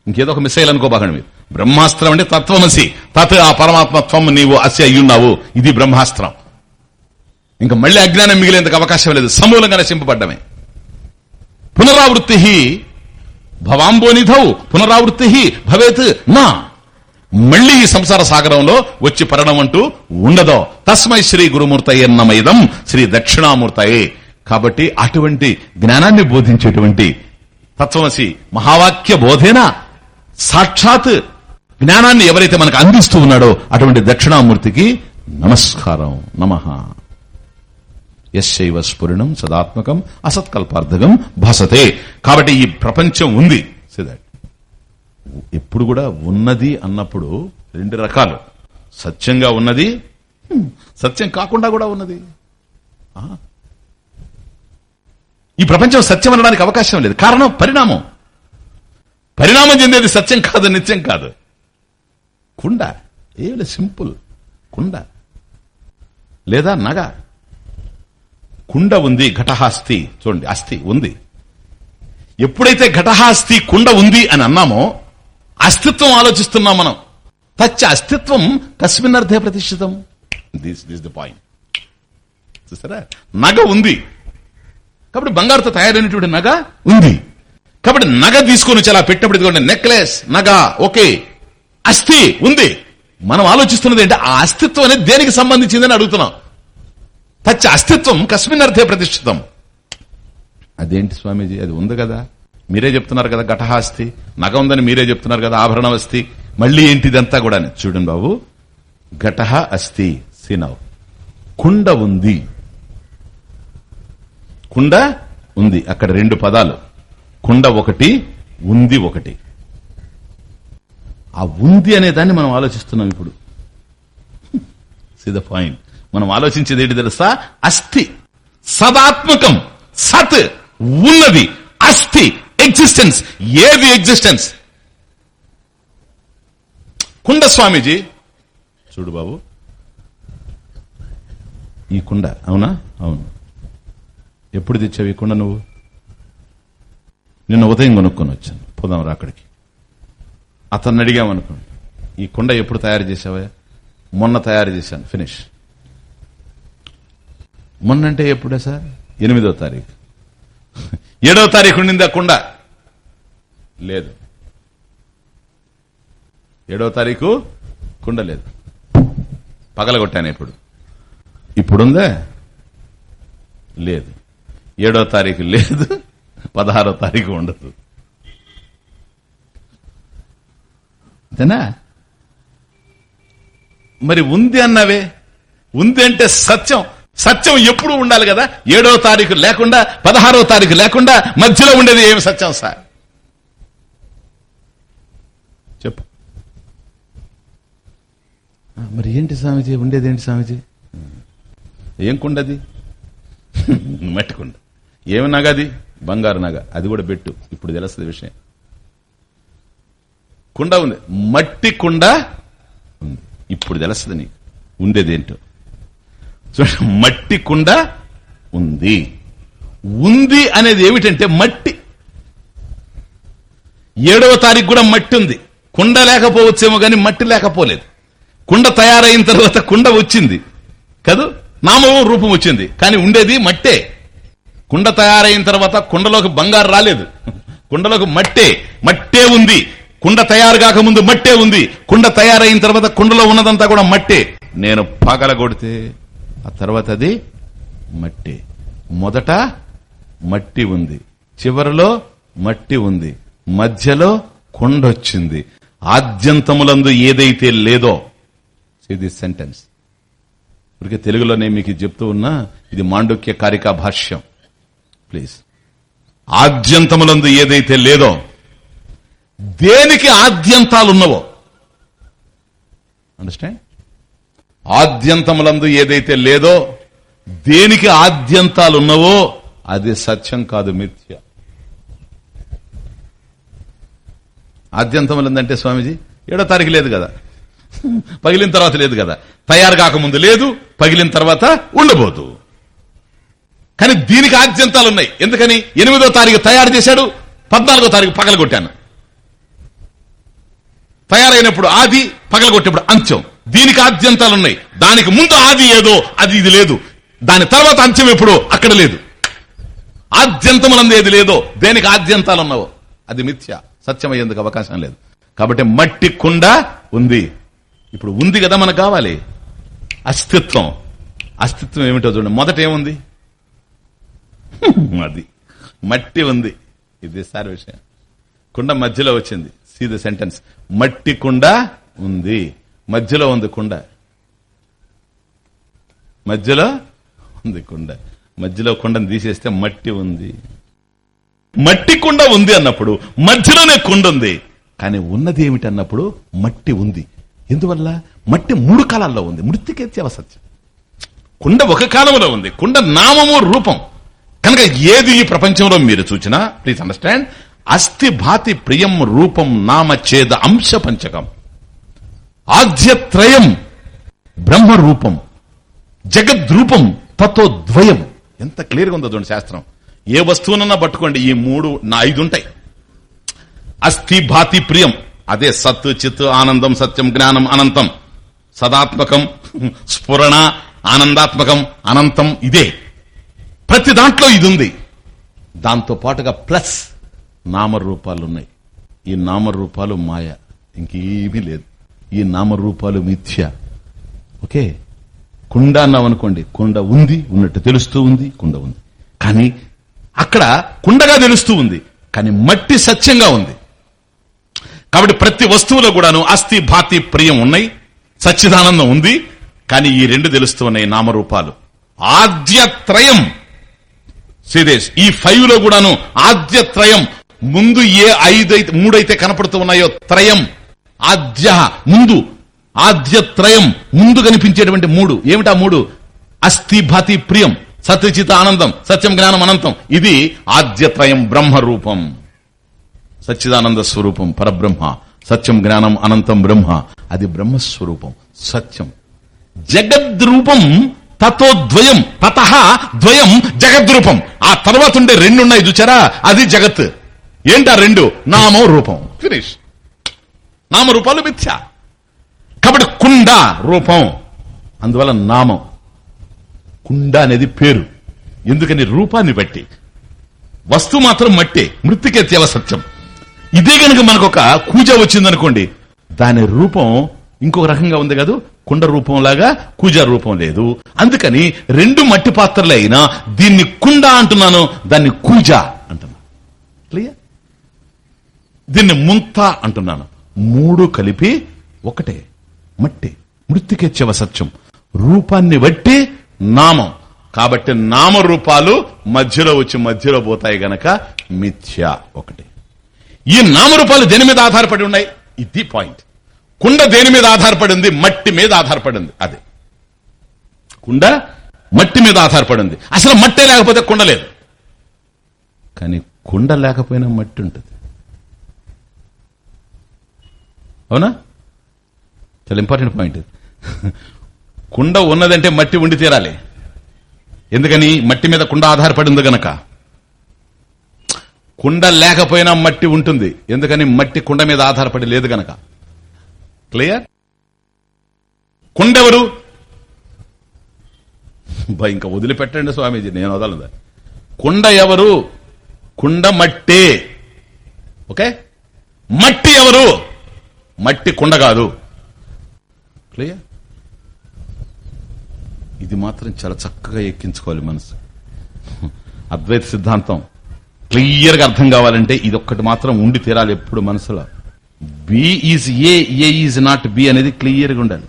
ఇంకేదో ఒక మిసైల్ అనుకోబాకండి మీరు బ్రహ్మాస్త్రం అంటే తత్వమసి. తత్ ఆ పరమాత్మత్వం నీవు అసి అయ్యున్నావు. ఇది బ్రహ్మాస్త్రం. ఇంకా మళ్ళీ అజ్ఞానం మిగిలేందుకు అవకాశం లేదు. సమూలంగా నశింపబడ్డమే పునరావృత్తి భవాంబోనిధౌ. పునరావృత్తి భవేత్ నా. మళ్ళీ ఈ సంసార సాగరంలో వచ్చి పడడం అంటూ ఉండదో. తస్మై శ్రీ గురుమూర్తయ్య నమైదం శ్రీ దక్షిణామూర్తయే. కాబట్టి అటువంటి జ్ఞానాన్ని బోధించేటువంటి తత్వమసి మహావాక్య బోధేన సాక్షాత్ జ్ఞానాన్ని ఎవరైతే మనకు అందిస్తూ ఉన్నాడో అటువంటి దక్షిణామూర్తికి నమస్కారం. నమ. యశైవ స్ఫురణం సదాత్మకం అసత్కల్పార్థకం భాసతే. కాబట్టి ఈ ప్రపంచం ఉంది. సిదాట్ ఎప్పుడు కూడా ఉన్నది అన్నప్పుడు రెండు రకాలు. సత్యంగా ఉన్నది సత్యం కాకుండా కూడా ఉన్నది. ఈ ప్రపంచం సత్యం అనడానికి అవకాశం లేదు. కారణం పరిణామం. పరిణామం చెందేది సత్యం కాదు నిత్యం కాదు. కుండ. ఏమిటి సింపుల్. కుండ. లేదా నగ. కుండ ఉంది ఘటహాస్తి. చూడండి అస్థి ఉంది. ఎప్పుడైతే ఘటహాస్తి కుండ ఉంది అని అన్నామో అస్తిత్వం ఆలోచిస్తున్నాం మనం. తచ్చ అస్తిత్వం కస్మిన్ అర్థే ప్రతిష్ఠితం దిస్ దిస్ ది పాయింట్ చూసారా? నగ ఉంది. కాబట్టి బంగారుతో తయారైనటువంటి నగ ఉంది. కాబట్టి నగ తీసుకొని వచ్చి అలా పెట్టినప్పుడు ఇదిగోండి నెక్లెస్ నగ ఓకే. అస్థి ఉంది. మనం ఆలోచిస్తున్నది ఏంటి? ఆ అస్తిత్వం అనేది దేనికి సంబంధించిందని అడుగుతున్నాం. తచ్చ అస్తిత్వం కస్మిన్ అర్థే ప్రతిష్ఠితం. అదేంటి స్వామీజీ? అది ఉంది కదా. మీరే చెప్తున్నారు కదా ఘటహాస్తి నగ ఉందని మీరే చెప్తున్నారు కదా ఆభరణవస్తి మళ్ళీ ఏంటిదంతా కూడా చూడండి బాబు. ఘటహ అస్థి సినవ్ కుండ ఉంది. కుండ ఉంది అక్కడ రెండు పదాలు. కుండ ఒకటి ఉంది ఒకటి. ఆ ఉంది అనే దాన్ని మనం ఆలోచిస్తున్నాం ఇప్పుడు. ద పాయింట్ మనం ఆలోచించేది ఏంటి తెలుసా? అస్థి సదాత్మకం. సత్. ఉన్నది. అస్థి ఎగ్జిస్టెన్స్ ఏది ఎగ్జిస్టెన్స్ కుండ స్వామీజీ. చూడు బాబు. ఈ కుండ అవునా? అవును. ఎప్పుడు తెచ్చావు ఈ కుండ నువ్వు? నిన్న ఉదయం కొనుక్కొని వచ్చాను. పోదాం రా అతన్ని అడిగామనుకోండి ఈ కుండ ఎప్పుడు తయారు చేసావా? మొన్న తయారు చేశాను. ఫినిష్. మొన్న అంటే ఎప్పుడే సార్? ఎనిమిదో తారీఖు. ఏడో తారీఖు ఉండింది ఆ కుండ. లేదు. ఏడో తారీఖు కుండ లేదు. పగలగొట్టాను ఇప్పుడు. ఇప్పుడుందా? లేదు. ఏడో తారీఖు లేదు పదహారో తారీఖు ఉండదు. అంతేనా? మరి ఉంది అన్నవే. ఉంది అంటే సత్యం. సత్యం ఎప్పుడు ఉండాలి కదా. ఏడో తారీఖు లేకుండా పదహారో తారీఖు లేకుండా మధ్యలో ఉండేది ఏమి సత్యం సార్? చెప్పు. మరి ఏంటి స్వామిజీ? ఉండేది ఏంటి స్వామిజీ ఏం కుండది? మట్టి కుండ. ఏమి నగది బంగారు నగ. అది కూడా పెట్టు. ఇప్పుడు తెలుస్తుంది విషయం. కుండ ఉంది. మట్టి కుండ ఉంది. ఇప్పుడు తెలుస్తుంది నీకు. ఉండేదేంటో. చూడండి మట్టి కుండ ఉంది. ఉంది అనేది ఏమిటంటే మట్టి. ఏడవ తారీఖు కూడా మట్టి ఉంది. కుండ లేకపోవచ్చేమో కానీ మట్టి లేకపోలేదు. కుండ తయారైన తర్వాత కుండ వచ్చింది. కదూ? నామము రూపం వచ్చింది. కానీ ఉండేది మట్టే. కుండ తయారైన తర్వాత కుండలోకి బంగారు రాలేదు. కుండలోకి మట్టే. మట్టే ఉంది. కుండ తయారు కాకముందు మట్టే ఉంది. కుండ తయారైన తర్వాత కుండలో ఉన్నదంతా కూడా మట్టే. నేను పగలగొడితే ఆ తర్వాత అది మట్టి. మొదట మట్టి ఉంది. చివరిలో మట్టి ఉంది. మధ్యలో కొండొచ్చింది. ఆద్యంతములందు ఏదైతే లేదో ఇది సెంటెన్స్ ఇప్పటికే తెలుగులో నేను మీకు చెప్తూ ఉన్నా ఇది మాండుక్య కారికా భాష్యం. ప్లీజ్ ఆద్యంతములందు ఏదైతే లేదో దేనికి ఆద్యంతాలున్నవో? అండర్స్టాండ్ ఆద్యంతములందు ఏదైతే లేదో దేనికి ఆద్యంతాలున్నవో అది సత్యం కాదు మిథ్య. ఆద్యంతములందంటే స్వామిజీ? ఏడో తారీఖు లేదు కదా. పగిలిన తర్వాత లేదు కదా. తయారు కాకముందు లేదు పగిలిన తర్వాత ఉండబోదు. కానీ దీనికి ఆద్యంతాలు ఉన్నాయి ఎందుకని? ఎనిమిదో తారీఖు తయారు చేశాడు పద్నాలుగో తారీఖు పగలగొట్టాను. తయారైనప్పుడు ఆది పగలగొట్టేప్పుడు అంత్యం. దీనికి ఆద్యంతాలు ఉన్నాయి దానికి ముందు ఆది ఏదో అది ఇది లేదు. దాని తర్వాత అంత్యం ఎప్పుడో? అక్కడ లేదు. ఆద్యంతములందు ఏది లేదో దేనికి ఆద్యంతాలు ఉన్నావో అది మిథ్య. సత్యమయ్యేందుకు అవకాశం లేదు. కాబట్టి మట్టి కుండ ఉంది. ఇప్పుడు ఉంది కదా మనకు కావాలి. అస్తిత్వం. అస్తిత్వం ఏమిటో చూడండి. మొదట ఏముంది? అది. మట్టి ఉంది. ఇది సార్ విషయం. కుండ మధ్యలో వచ్చింది. సీ ద సెంటెన్స్ మట్టి కుండ ఉంది. మధ్యలో ఉంది కుండ. మధ్యలో ఉంది కుండ. మధ్యలో కుండను తీసేస్తే మట్టి ఉంది. మట్టి కుండ ఉంది అన్నప్పుడు మధ్యలోనే కుండ ఉంది. కానీ ఉన్నది ఏమిటి అన్నప్పుడు మట్టి ఉంది. ఎందువల్ల? మట్టి మూడు కాలాల్లో ఉంది. మృతికేత్యవ సత్యం కుండ ఒక కాలంలో ఉంది. కుండ నామము రూపం. కనుక ఏది ఈ ప్రపంచంలో మీరు చూచినా ప్లీజ్ అండర్స్టాండ్ అస్థి భాతి ప్రియం రూపం నామ ఛేద అంశ పంచకం. ఆద్యత్రయం బ్రహ్మ రూపం జగద్రూపం తతో ద్వయం ఎంత క్లియర్గా ఉందో చూడండి శాస్త్రం. ఏ వస్తువునన్నా పట్టుకోండి ఈ మూడు నా ఐదు ఉంటాయి అస్థి భాతి ప్రియం. అదే సత్ చిత్ ఆనందం సత్యం జ్ఞానం అనంతం. సదాత్మకం స్ఫురణ ఆనందాత్మకం అనంతం ఇదే. ప్రతి దాంట్లో ఇది ఉంది దాంతో పాటుగా ప్లస్ నామరూపాలు ఉన్నాయి ఈ నామరూపాలు మాయ. ఇంకేమీ లేదు. ఈ నామరూపాలు మిథ్య. ఓకే? కుండ అన్నాం అనుకోండి కుండ ఉంది ఉన్నట్టు తెలుస్తూ ఉంది కుండ ఉంది. కానీ అక్కడ కుండగా తెలుస్తూ ఉంది కానీ మట్టి సత్యంగా ఉంది. కాబట్టి ప్రతి వస్తువులో కూడాను అస్థి భాతి ప్రియం ఉన్నాయి సచ్చిదానందం ఉంది కానీ ఈ రెండు తెలుస్తూ ఉన్నాయి నామరూపాలు. ఆద్యత్రయం శ్రీదేశ్ ఈ ఫైవ్లో కూడాను ఆద్యత్రయం ముందు ఏ ఐదైతే మూడైతే కనపడుతూ ఉన్నాయో త్రయం ఆద్య ముందు ఆద్యత్రయం ముందు కనిపించేటువంటి మూడు. ఏమిటా మూడు? అస్థి భాతి ప్రియం. సత్యచిత ఆనందం సత్యం జ్ఞానం అనంతం. ఇది ఆద్యత్రయం బ్రహ్మ రూపం సచ్చిదానంద స్వరూపం పరబ్రహ్మ సత్యం జ్ఞానం అనంతం బ్రహ్మ. అది బ్రహ్మస్వరూపం సత్యం. జగద్రూపం తతో ద్వయం తత ద్వయం జగద్రూపం. ఆ తర్వాత ఉండే రెండు ఉన్నాయి చూచారా? అది జగత్. ఏంటా రెండు? నామం రూపం. ఫినిష్ నామరూపాలు మిథ్య. కాబట్టి కుండ రూపం. అందువల్ల నామం. కుండ అనేది పేరు. ఎందుకని రూపాన్ని బట్టి. వస్తువు మాత్రం మట్టే. మృతికెత్యాల సత్యం. ఇదే గనుక మనకు ఒక కూజ వచ్చిందనుకోండి దాని రూపం ఇంకొక రకంగా ఉంది కాదు కుండ రూపం లాగా కూజ రూపం లేదు. అందుకని రెండు మట్టి పాత్రలే అయినా దీన్ని కుండ అంటున్నాను దాన్ని కూజ అంటున్నాను. క్లియర్? దీన్ని ముంత అంటున్నాను. మూడు కలిపి ఒకటే. మట్టి. మృతికెచ్చవ సత్యం. రూపాన్ని బట్టి నామం. కాబట్టి నామరూపాలు మధ్యలో వచ్చి మధ్యలో పోతాయి గనక మిథ్య ఒకటి. ఈ నామరూపాలు దేని మీద ఆధారపడి ఉన్నాయి? ఇది పాయింట్. కుండ దేని మీద ఆధారపడింది మట్టి మీద ఆధారపడింది అది. కుండ మట్టి మీద ఆధారపడింది అసలు మట్టే లేకపోతే కుండ లేదు. కానీ కుండ లేకపోయినా మట్టి ఉంటుంది. అవునా? చాలా ఇంపార్టెంట్ పాయింట్ కుండ ఉన్నదంటే మట్టి ఉండి తీరాలి. ఎందుకని? మట్టి మీద కుండ ఆధారపడి ఉంది గనక. కుండ లేకపోయినా మట్టి ఉంటుంది. ఎందుకని? మట్టి కుండ మీద ఆధారపడి లేదు గనక. క్లియర్? కుండెవరు? బా ఇంకా వదిలిపెట్టండి స్వామీజీ నేను వదలదా కుండ ఎవరు? కుండ మట్టే. ఓకే? మట్టి ఎవరు? మట్టి కుండ కాదు. క్లియర్? ఇది మాత్రం చాలా చక్కగా ఎక్కించుకోవాలి మనసు. అద్వైత సిద్ధాంతం. క్లియర్గా అర్థం కావాలంటే ఇది ఒక్కటి మాత్రం ఉండి తీరాలి ఎప్పుడు మనసులో. B is A A is not B అనేది క్లియర్గా ఉండాలి.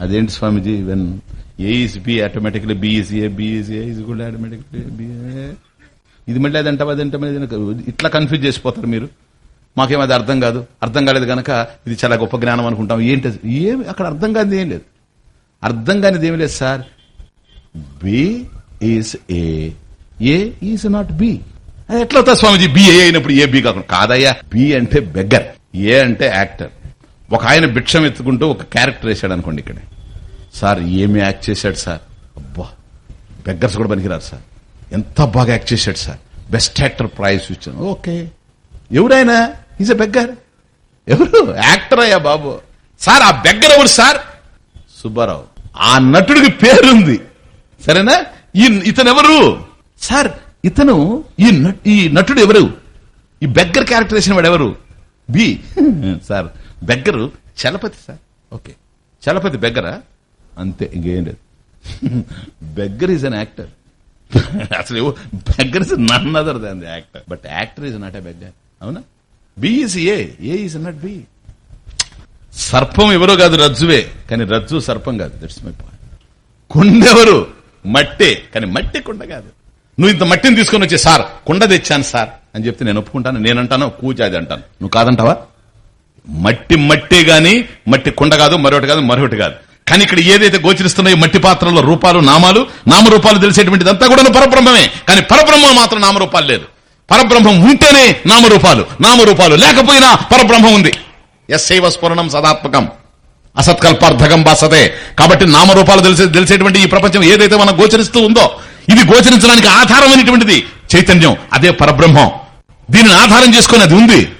అదేంటి స్వామిజీ? When A is B automatically B is A B is A is కూడా ఆటోమేటిక్లీ బి ఇది మళ్ళీ అదంటే అదంటే ఇట్లా కన్ఫ్యూజ్ చేసిపోతారు మీరు. మాకేం అది అర్థం కాదు. అర్థం కాలేదు కనుక ఇది చాలా గొప్ప జ్ఞానం అనుకుంటాం. ఏంటి ఏమి? అక్కడ అర్థం కాదు ఏం లేదు. అర్థం కానిది ఏమి లేదు sir. B is A A is not B ఎట్లా అవుతా స్వామిజీ? బి ఏ అయినప్పుడు ఏ బి కాకుండా. కాదయ్యా బి అంటే బెగ్గర్ ఏ అంటే యాక్టర్ ఒక ఆయన భిక్షం ఎత్తుకుంటూ ఒక క్యారెక్టర్ వేశాడు అనుకోండి ఇక్కడ. సార్ ఏమి యాక్ట్ చేశాడు సార్? అబ్బా బెగ్గర్స్ కూడా పనికిరారు సార్. ఎంత బాగా యాక్ట్ చేశాడు సార్. బెస్ట్ యాక్టర్ ప్రైజ్ ఇచ్చాను ఓకే. ఎవరైనా ఈజ్ ఎ బెగ్గర్ ఎవరు? యాక్టర్ అయ్యా బాబు. సార్ ఆ బెగ్గర్ ఎవరు సార్? సుబ్బారావు. ఆ నటుడికి పేరుంది. సరేనా? ఈ ఇతను ఎవరు సార్ ఇతను ఈ ఈ నటుడు ఎవరు ఈ బెగ్గర్ క్యారెక్టర్ వేసిన వాడు ఎవరు B. Sir beggar Chalapathi sir. Okay. Chalapathi బెగ్గరా? అంతే ఇంకేం లేదు. Beggar is an actor. అసలు beggar is none other than actor. But actor is not a beggar. అవునా? B is A. A is not B. సర్పం ఎవరో కాదు రజ్జువే కానీ రజ్జు సర్పం కాదు. దట్స్ మై పాయింట్ కొండెవరు? మట్టే కానీ మట్టి కుండ కాదు. నువ్వు ఇంత మట్టిని తీసుకొని వచ్చి సార్ కుండ తెచ్చాను సార్ అని చెప్తే నేను ఒప్పుకుంటాను నేనంటాను కూజ అది అంటాను. నువ్వు కాదంటావా? మట్టి మట్టే గాని మట్టి కుండ కాదు మరొకటి కాదు మరొకటి కాదు. కానీ ఇక్కడ ఏదైతే గోచరిస్తున్నాయో మట్టి పాత్రలో రూపాలు నామాలు నామరూపాలు తెలిసేటువంటిదంతా కూడా పరబ్రహ్మమే. కానీ పరబ్రహ్మం మాత్రం నామరూపాలు లేదు. పరబ్రహ్మం ఉంటేనే నామరూపాలు నామరూపాలు లేకపోయినా పరబ్రహ్మం ఉంది. ఎస్ఐవ స్ఫురణం సదాత్మకం. అసత్కల్పార్థకం బాసతే కాబట్టి నామరూపాలు తెలిసే తెలిసేటువంటి ఈ ప్రపంచం ఏదైతే మనం గోచరిస్తూ ఉందో ఇది గోచరించడానికి ఆధారమైనటువంటిది చైతన్యం అదే పరబ్రహ్మం. దీనిని ఆధారం చేసుకుని అది ఉంది.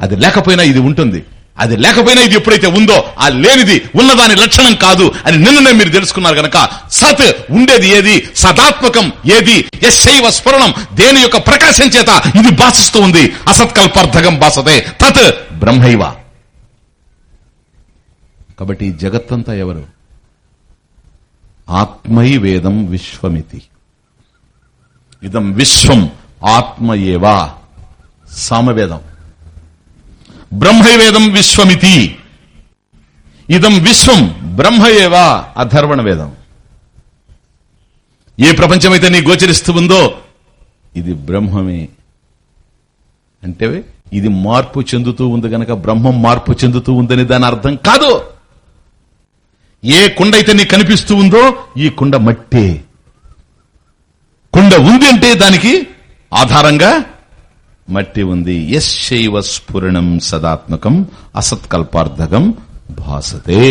అది లేకపోయినా ఇది ఉంటుంది. అది లేకపోయినా ఇది ఎప్పుడైతే ఉందో ఆ లేనిది ఉన్నదాని లక్షణం కాదు అని నిన్ననే మీరు తెలుసుకున్నారు గనక. సత్ ఉండేది ఏది? సదాత్మకం ఏది? ఎస్ఐవ స్ఫురణం దేని యొక్క ప్రకాశం చేత ఇది భాషిస్తూ ఉంది. అసత్కల్పార్థకం భాసతే. తత్ బ్రహ్మైవ. కాబట్టి ఈ జగత్తంతా ఎవరు? ఆత్మై వేదం విశ్వమితి. ఇదం విశ్వం ఆత్మ ఏవా సామవేదం. బ్రహ్మవేదం విశ్వమితి. ఇదం విశ్వం బ్రహ్మ ఏవా అధర్వణ వేదం ఏ ప్రపంచమైతే నీ గోచరిస్తూ ఉందో ఇది బ్రహ్మమే. అంటే ఇది మార్పు చెందుతూ ఉంది గనక బ్రహ్మం మార్పు చెందుతూ ఉందని దాని అర్థం కాదు. ఏ కుండ అయితే నీకు కనిపిస్తూ ఉందో ఈ కుండ మట్టే. కుండ ఉంది అంటే దానికి ఆధారంగా మట్టి ఉంది. యశైవ స్ఫురణం సదాత్మకం అసత్కల్పార్థకం భాసతే.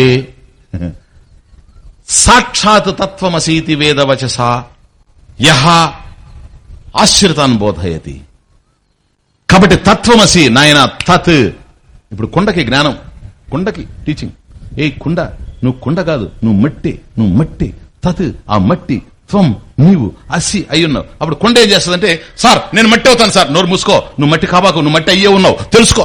సాక్షాత్ తత్వమసీతి వేదవచస యహ ఆశ్రితాన్ బోధయతి. కాబట్టి తత్వమసి నాయన తత్. ఇప్పుడు కుండకి జ్ఞానం. కుండకి టీచింగ్ ఏ కుండ? నువ్వు కుండ కాదు నువ్వు మట్టి నువ్వు మట్టి తత్ ఆ మట్టి త్వం నీవు అసి అయి ఉన్నావు. అప్పుడు కొండ ఏం చేస్తుందంటే సార్ నేను మట్టి అవుతాను సార్ నోరు మూసుకో. నువ్వు మట్టి కాబాకు నువ్వు మట్టి అయ్యే ఉన్నావు తెలుసుకో.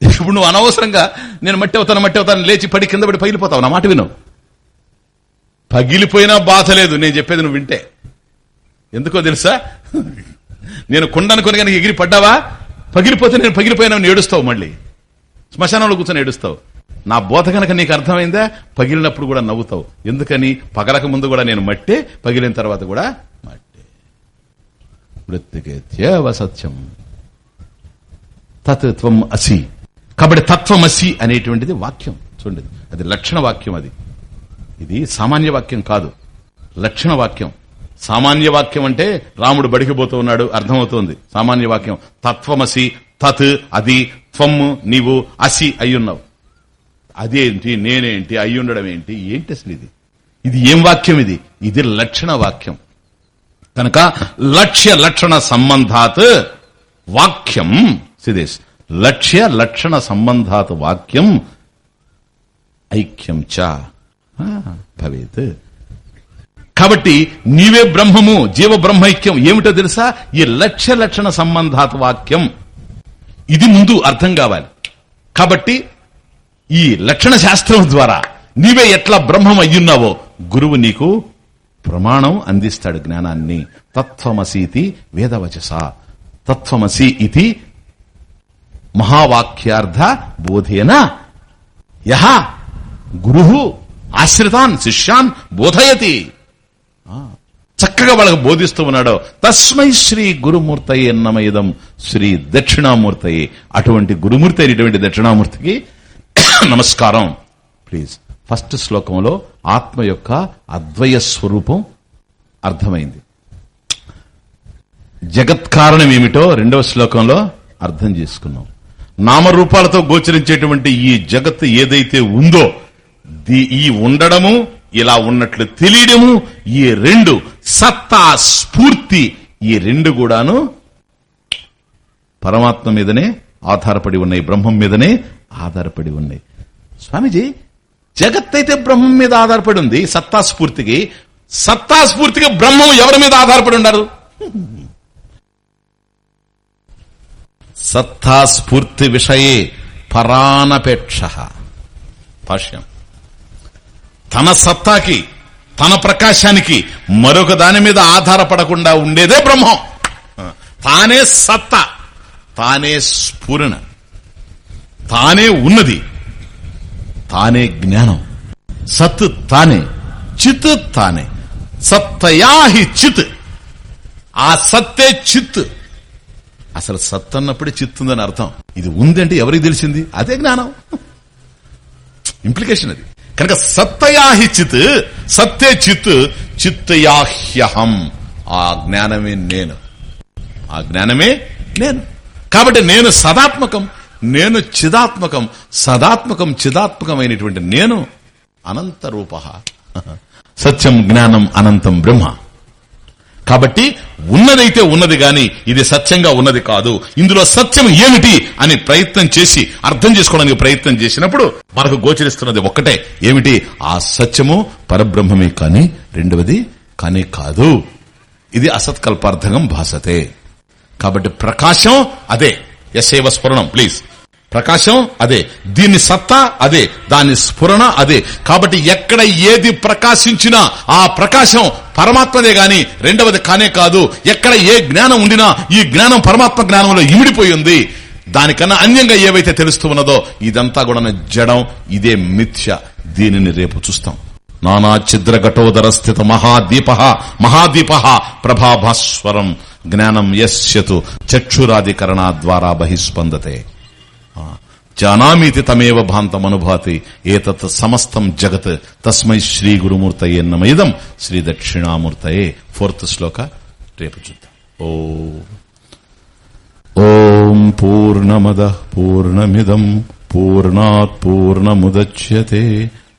ఇప్పుడు నువ్వు అనవసరంగా నేను మట్టి అవుతాను మట్టి అవుతాను లేచి పడి కింద పడి పగిలిపోతావు నా మాట విను పగిలిపోయినా బాధ లేదు నేను చెప్పేది నువ్వు వింటే. ఎందుకో తెలుసా? నేను కొండను కొని కనుక ఎగిరి పడ్డావా? పగిలిపోతే నేను పగిలిపోయినా ఏడుస్తావు మళ్ళీ. శ్మశానంలో కూర్చొని ఏడుస్తావు. నా బోధ కనుక నీకు అర్థమైందా? పగిలినప్పుడు కూడా నవ్వుతావు. ఎందుకని? పగలక ముందు కూడా నేను మట్టే పగిలిన తర్వాత కూడా మట్టే. మృత్తికేత్యవ సత్యం. తత్వం అసి. కాబట్టి తత్వమసి అనేటువంటిది వాక్యం. చూడండి అది లక్షణ వాక్యం అది. ఇది సామాన్య వాక్యం కాదు. లక్షణ వాక్యం. సామాన్య వాక్యం అంటే రాముడు బడికిపోతూ ఉన్నాడు అర్థమవుతోంది. సామాన్య వాక్యం. తత్వమసి తత్ అది త్వమ్ నీవు అసి అయ్యున్నావు అదేంటి నేనేంటి అయ్యుండడం ఏంటి ఏంటి అసలు ఇది? ఇది ఏం వాక్యం ఇది? ఇది లక్షణ వాక్యం. కనుక లక్ష్య లక్షణ సంబంధాత్ వాక్యం సిదేశ్ లక్ష్య లక్షణ సంబంధాత్ వాక్యం ఐక్యం చ భవేత్. కాబట్టి నీవే బ్రహ్మము జీవ బ్రహ్మైక్యం ఏమిటో తెలుసా? ఈ లక్ష్య లక్షణ సంబంధాత్ వాక్యం. ఇది ముందు అర్థం కావాలి. కాబట్టి ఈ లక్షణ శాస్త్రం ద్వారా నీవే ఎట్లా బ్రహ్మం అయ్యున్నావో గురువు నీకు ప్రమాణం అందిస్తాడు జ్ఞానాన్ని. తత్వమసీతి వేదవచస. తత్వమసి ఇది మహావాక్యార్థ బోధేన. యహ గురు ఆశ్రితాన్ శిష్యాన్ బోధయతి. చక్కగా వాళ్ళకు బోధిస్తూ ఉన్నాడో. తస్మై శ్రీ గురుమూర్తయే నమయదం. శ్రీ దక్షిణామూర్తయే. అటువంటి గురుమూర్తి అయినటువంటి దక్షిణామూర్తికి నమస్కారం. ప్లీజ్ ఫస్ట్ శ్లోకంలో ఆత్మ యొక్క అద్వయ స్వరూపం అర్థమైంది. జగత్కారణం ఏమిటో రెండవ శ్లోకంలో అర్థం చేసుకున్నాం. నామరూపాలతో గోచరించేటువంటి ఈ జగత్ ఏదైతే ఉందో ఈ ఉండడము ఇలా ఉన్నట్లు తెలియడము ఈ రెండు సత్తా స్ఫూర్తి ఈ రెండు కూడాను పరమాత్మ మీదనే ఆధారపడి ఉన్నాయి బ్రహ్మం మీదనే ఆధారపడి ఉన్నాయి. స్వామిజీ జగత్ అయితే బ్రహ్మం మీద ఆధారపడి ఉంది సత్తా స్ఫూర్తికి సత్తా స్ఫూర్తికి బ్రహ్మం ఎవరి మీద ఆధారపడి ఉండరు సత్తా స్ఫూర్తి విషయే పరానపేక్ష. భాష్యం. తన సత్తాకి తన ప్రకాశానికి మరొక దాని మీద ఆధారపడకుండా ఉండేదే బ్రహ్మం. తానే సత్తా తానే స్ఫురణ తానే ఉన్నది. తానే జ్ఞానం. సత్ తానే చిత్ తానే. సత్తయాహి చిత్. ఆ సత్తే చిత్. అసలు సత్ అన్నప్పుడే చిత్ ఉందని అర్థం. ఇది ఉందంటే ఎవరికి తెలిసింది? అదే జ్ఞానం. ఇంప్లికేషన్ అది. కనుక సత్తయాహి చిత్ సత్తే చిత్ చిత్తయాహ్యహం ఆ జ్ఞానమే నేను. ఆ జ్ఞానమే నేను. కాబట్టి నేను సదాత్మకం. నేను చిదాత్మకం సదాత్మకం చిదాత్మకమైనటువంటి నేను అనంత రూప. సత్యం జ్ఞానం అనంతం బ్రహ్మ. కాబట్టి ఉన్నదైతే ఉన్నది గాని ఇది సత్యంగా ఉన్నది కాదు. ఇందులో సత్యం ఏమిటి అని ప్రయత్నం చేసి అర్థం చేసుకోవడానికి ప్రయత్నం చేసినప్పుడు మనకు గోచరిస్తున్నది ఒక్కటే. ఏమిటి? ఆ సత్యము పరబ్రహ్మమే కాని రెండవది కానీ కాదు. ఇది అసత్కల్పార్థకం భాసతే. కాబట్టి ప్రకాశం అదే. ఎస్ఐవ స్ఫురణం ప్లీజ్ ప్రకాశం అదే. దీని సత్తా అదే. దాని స్ఫురణ అదే. కాబట్టి ఎక్కడ ఏది ప్రకాశించినా ఆ ప్రకాశం పరమాత్మదే గాని రెండవది కానే కాదు ఎక్కడ ఏ జ్ఞానం ఉండినా ఈ జ్ఞానం పరమాత్మ జ్ఞానంలో ఇమిడిపోయి ఉంది. దానికన్నా అన్యంగా ఏవైతే తెలుస్తూ ఉన్నదో ఇదంతా కూడా జడం ఇదే మిథ్య. దీనిని రేపు చూస్తాం. నానా స్థిత మహాదీప మహాదీప ప్రభాభాస్వరం జ్ఞానం యస్యతు చక్షురాధికరణ ద్వారా బహిస్పందతే జానామీతి తమేవ భాంతమనుభాతి ఏతత్ సమస్తం జగత్ తస్మై శ్రీ గురుమూర్తయే నమైదం శ్రీ దక్షిణామూర్తయే ఫోర్త్ శ్లోక రేపు చూద్దాం ఓ ఓం పూర్ణమద పూర్ణమిదం పూర్ణాత్ పూర్ణముద్యతే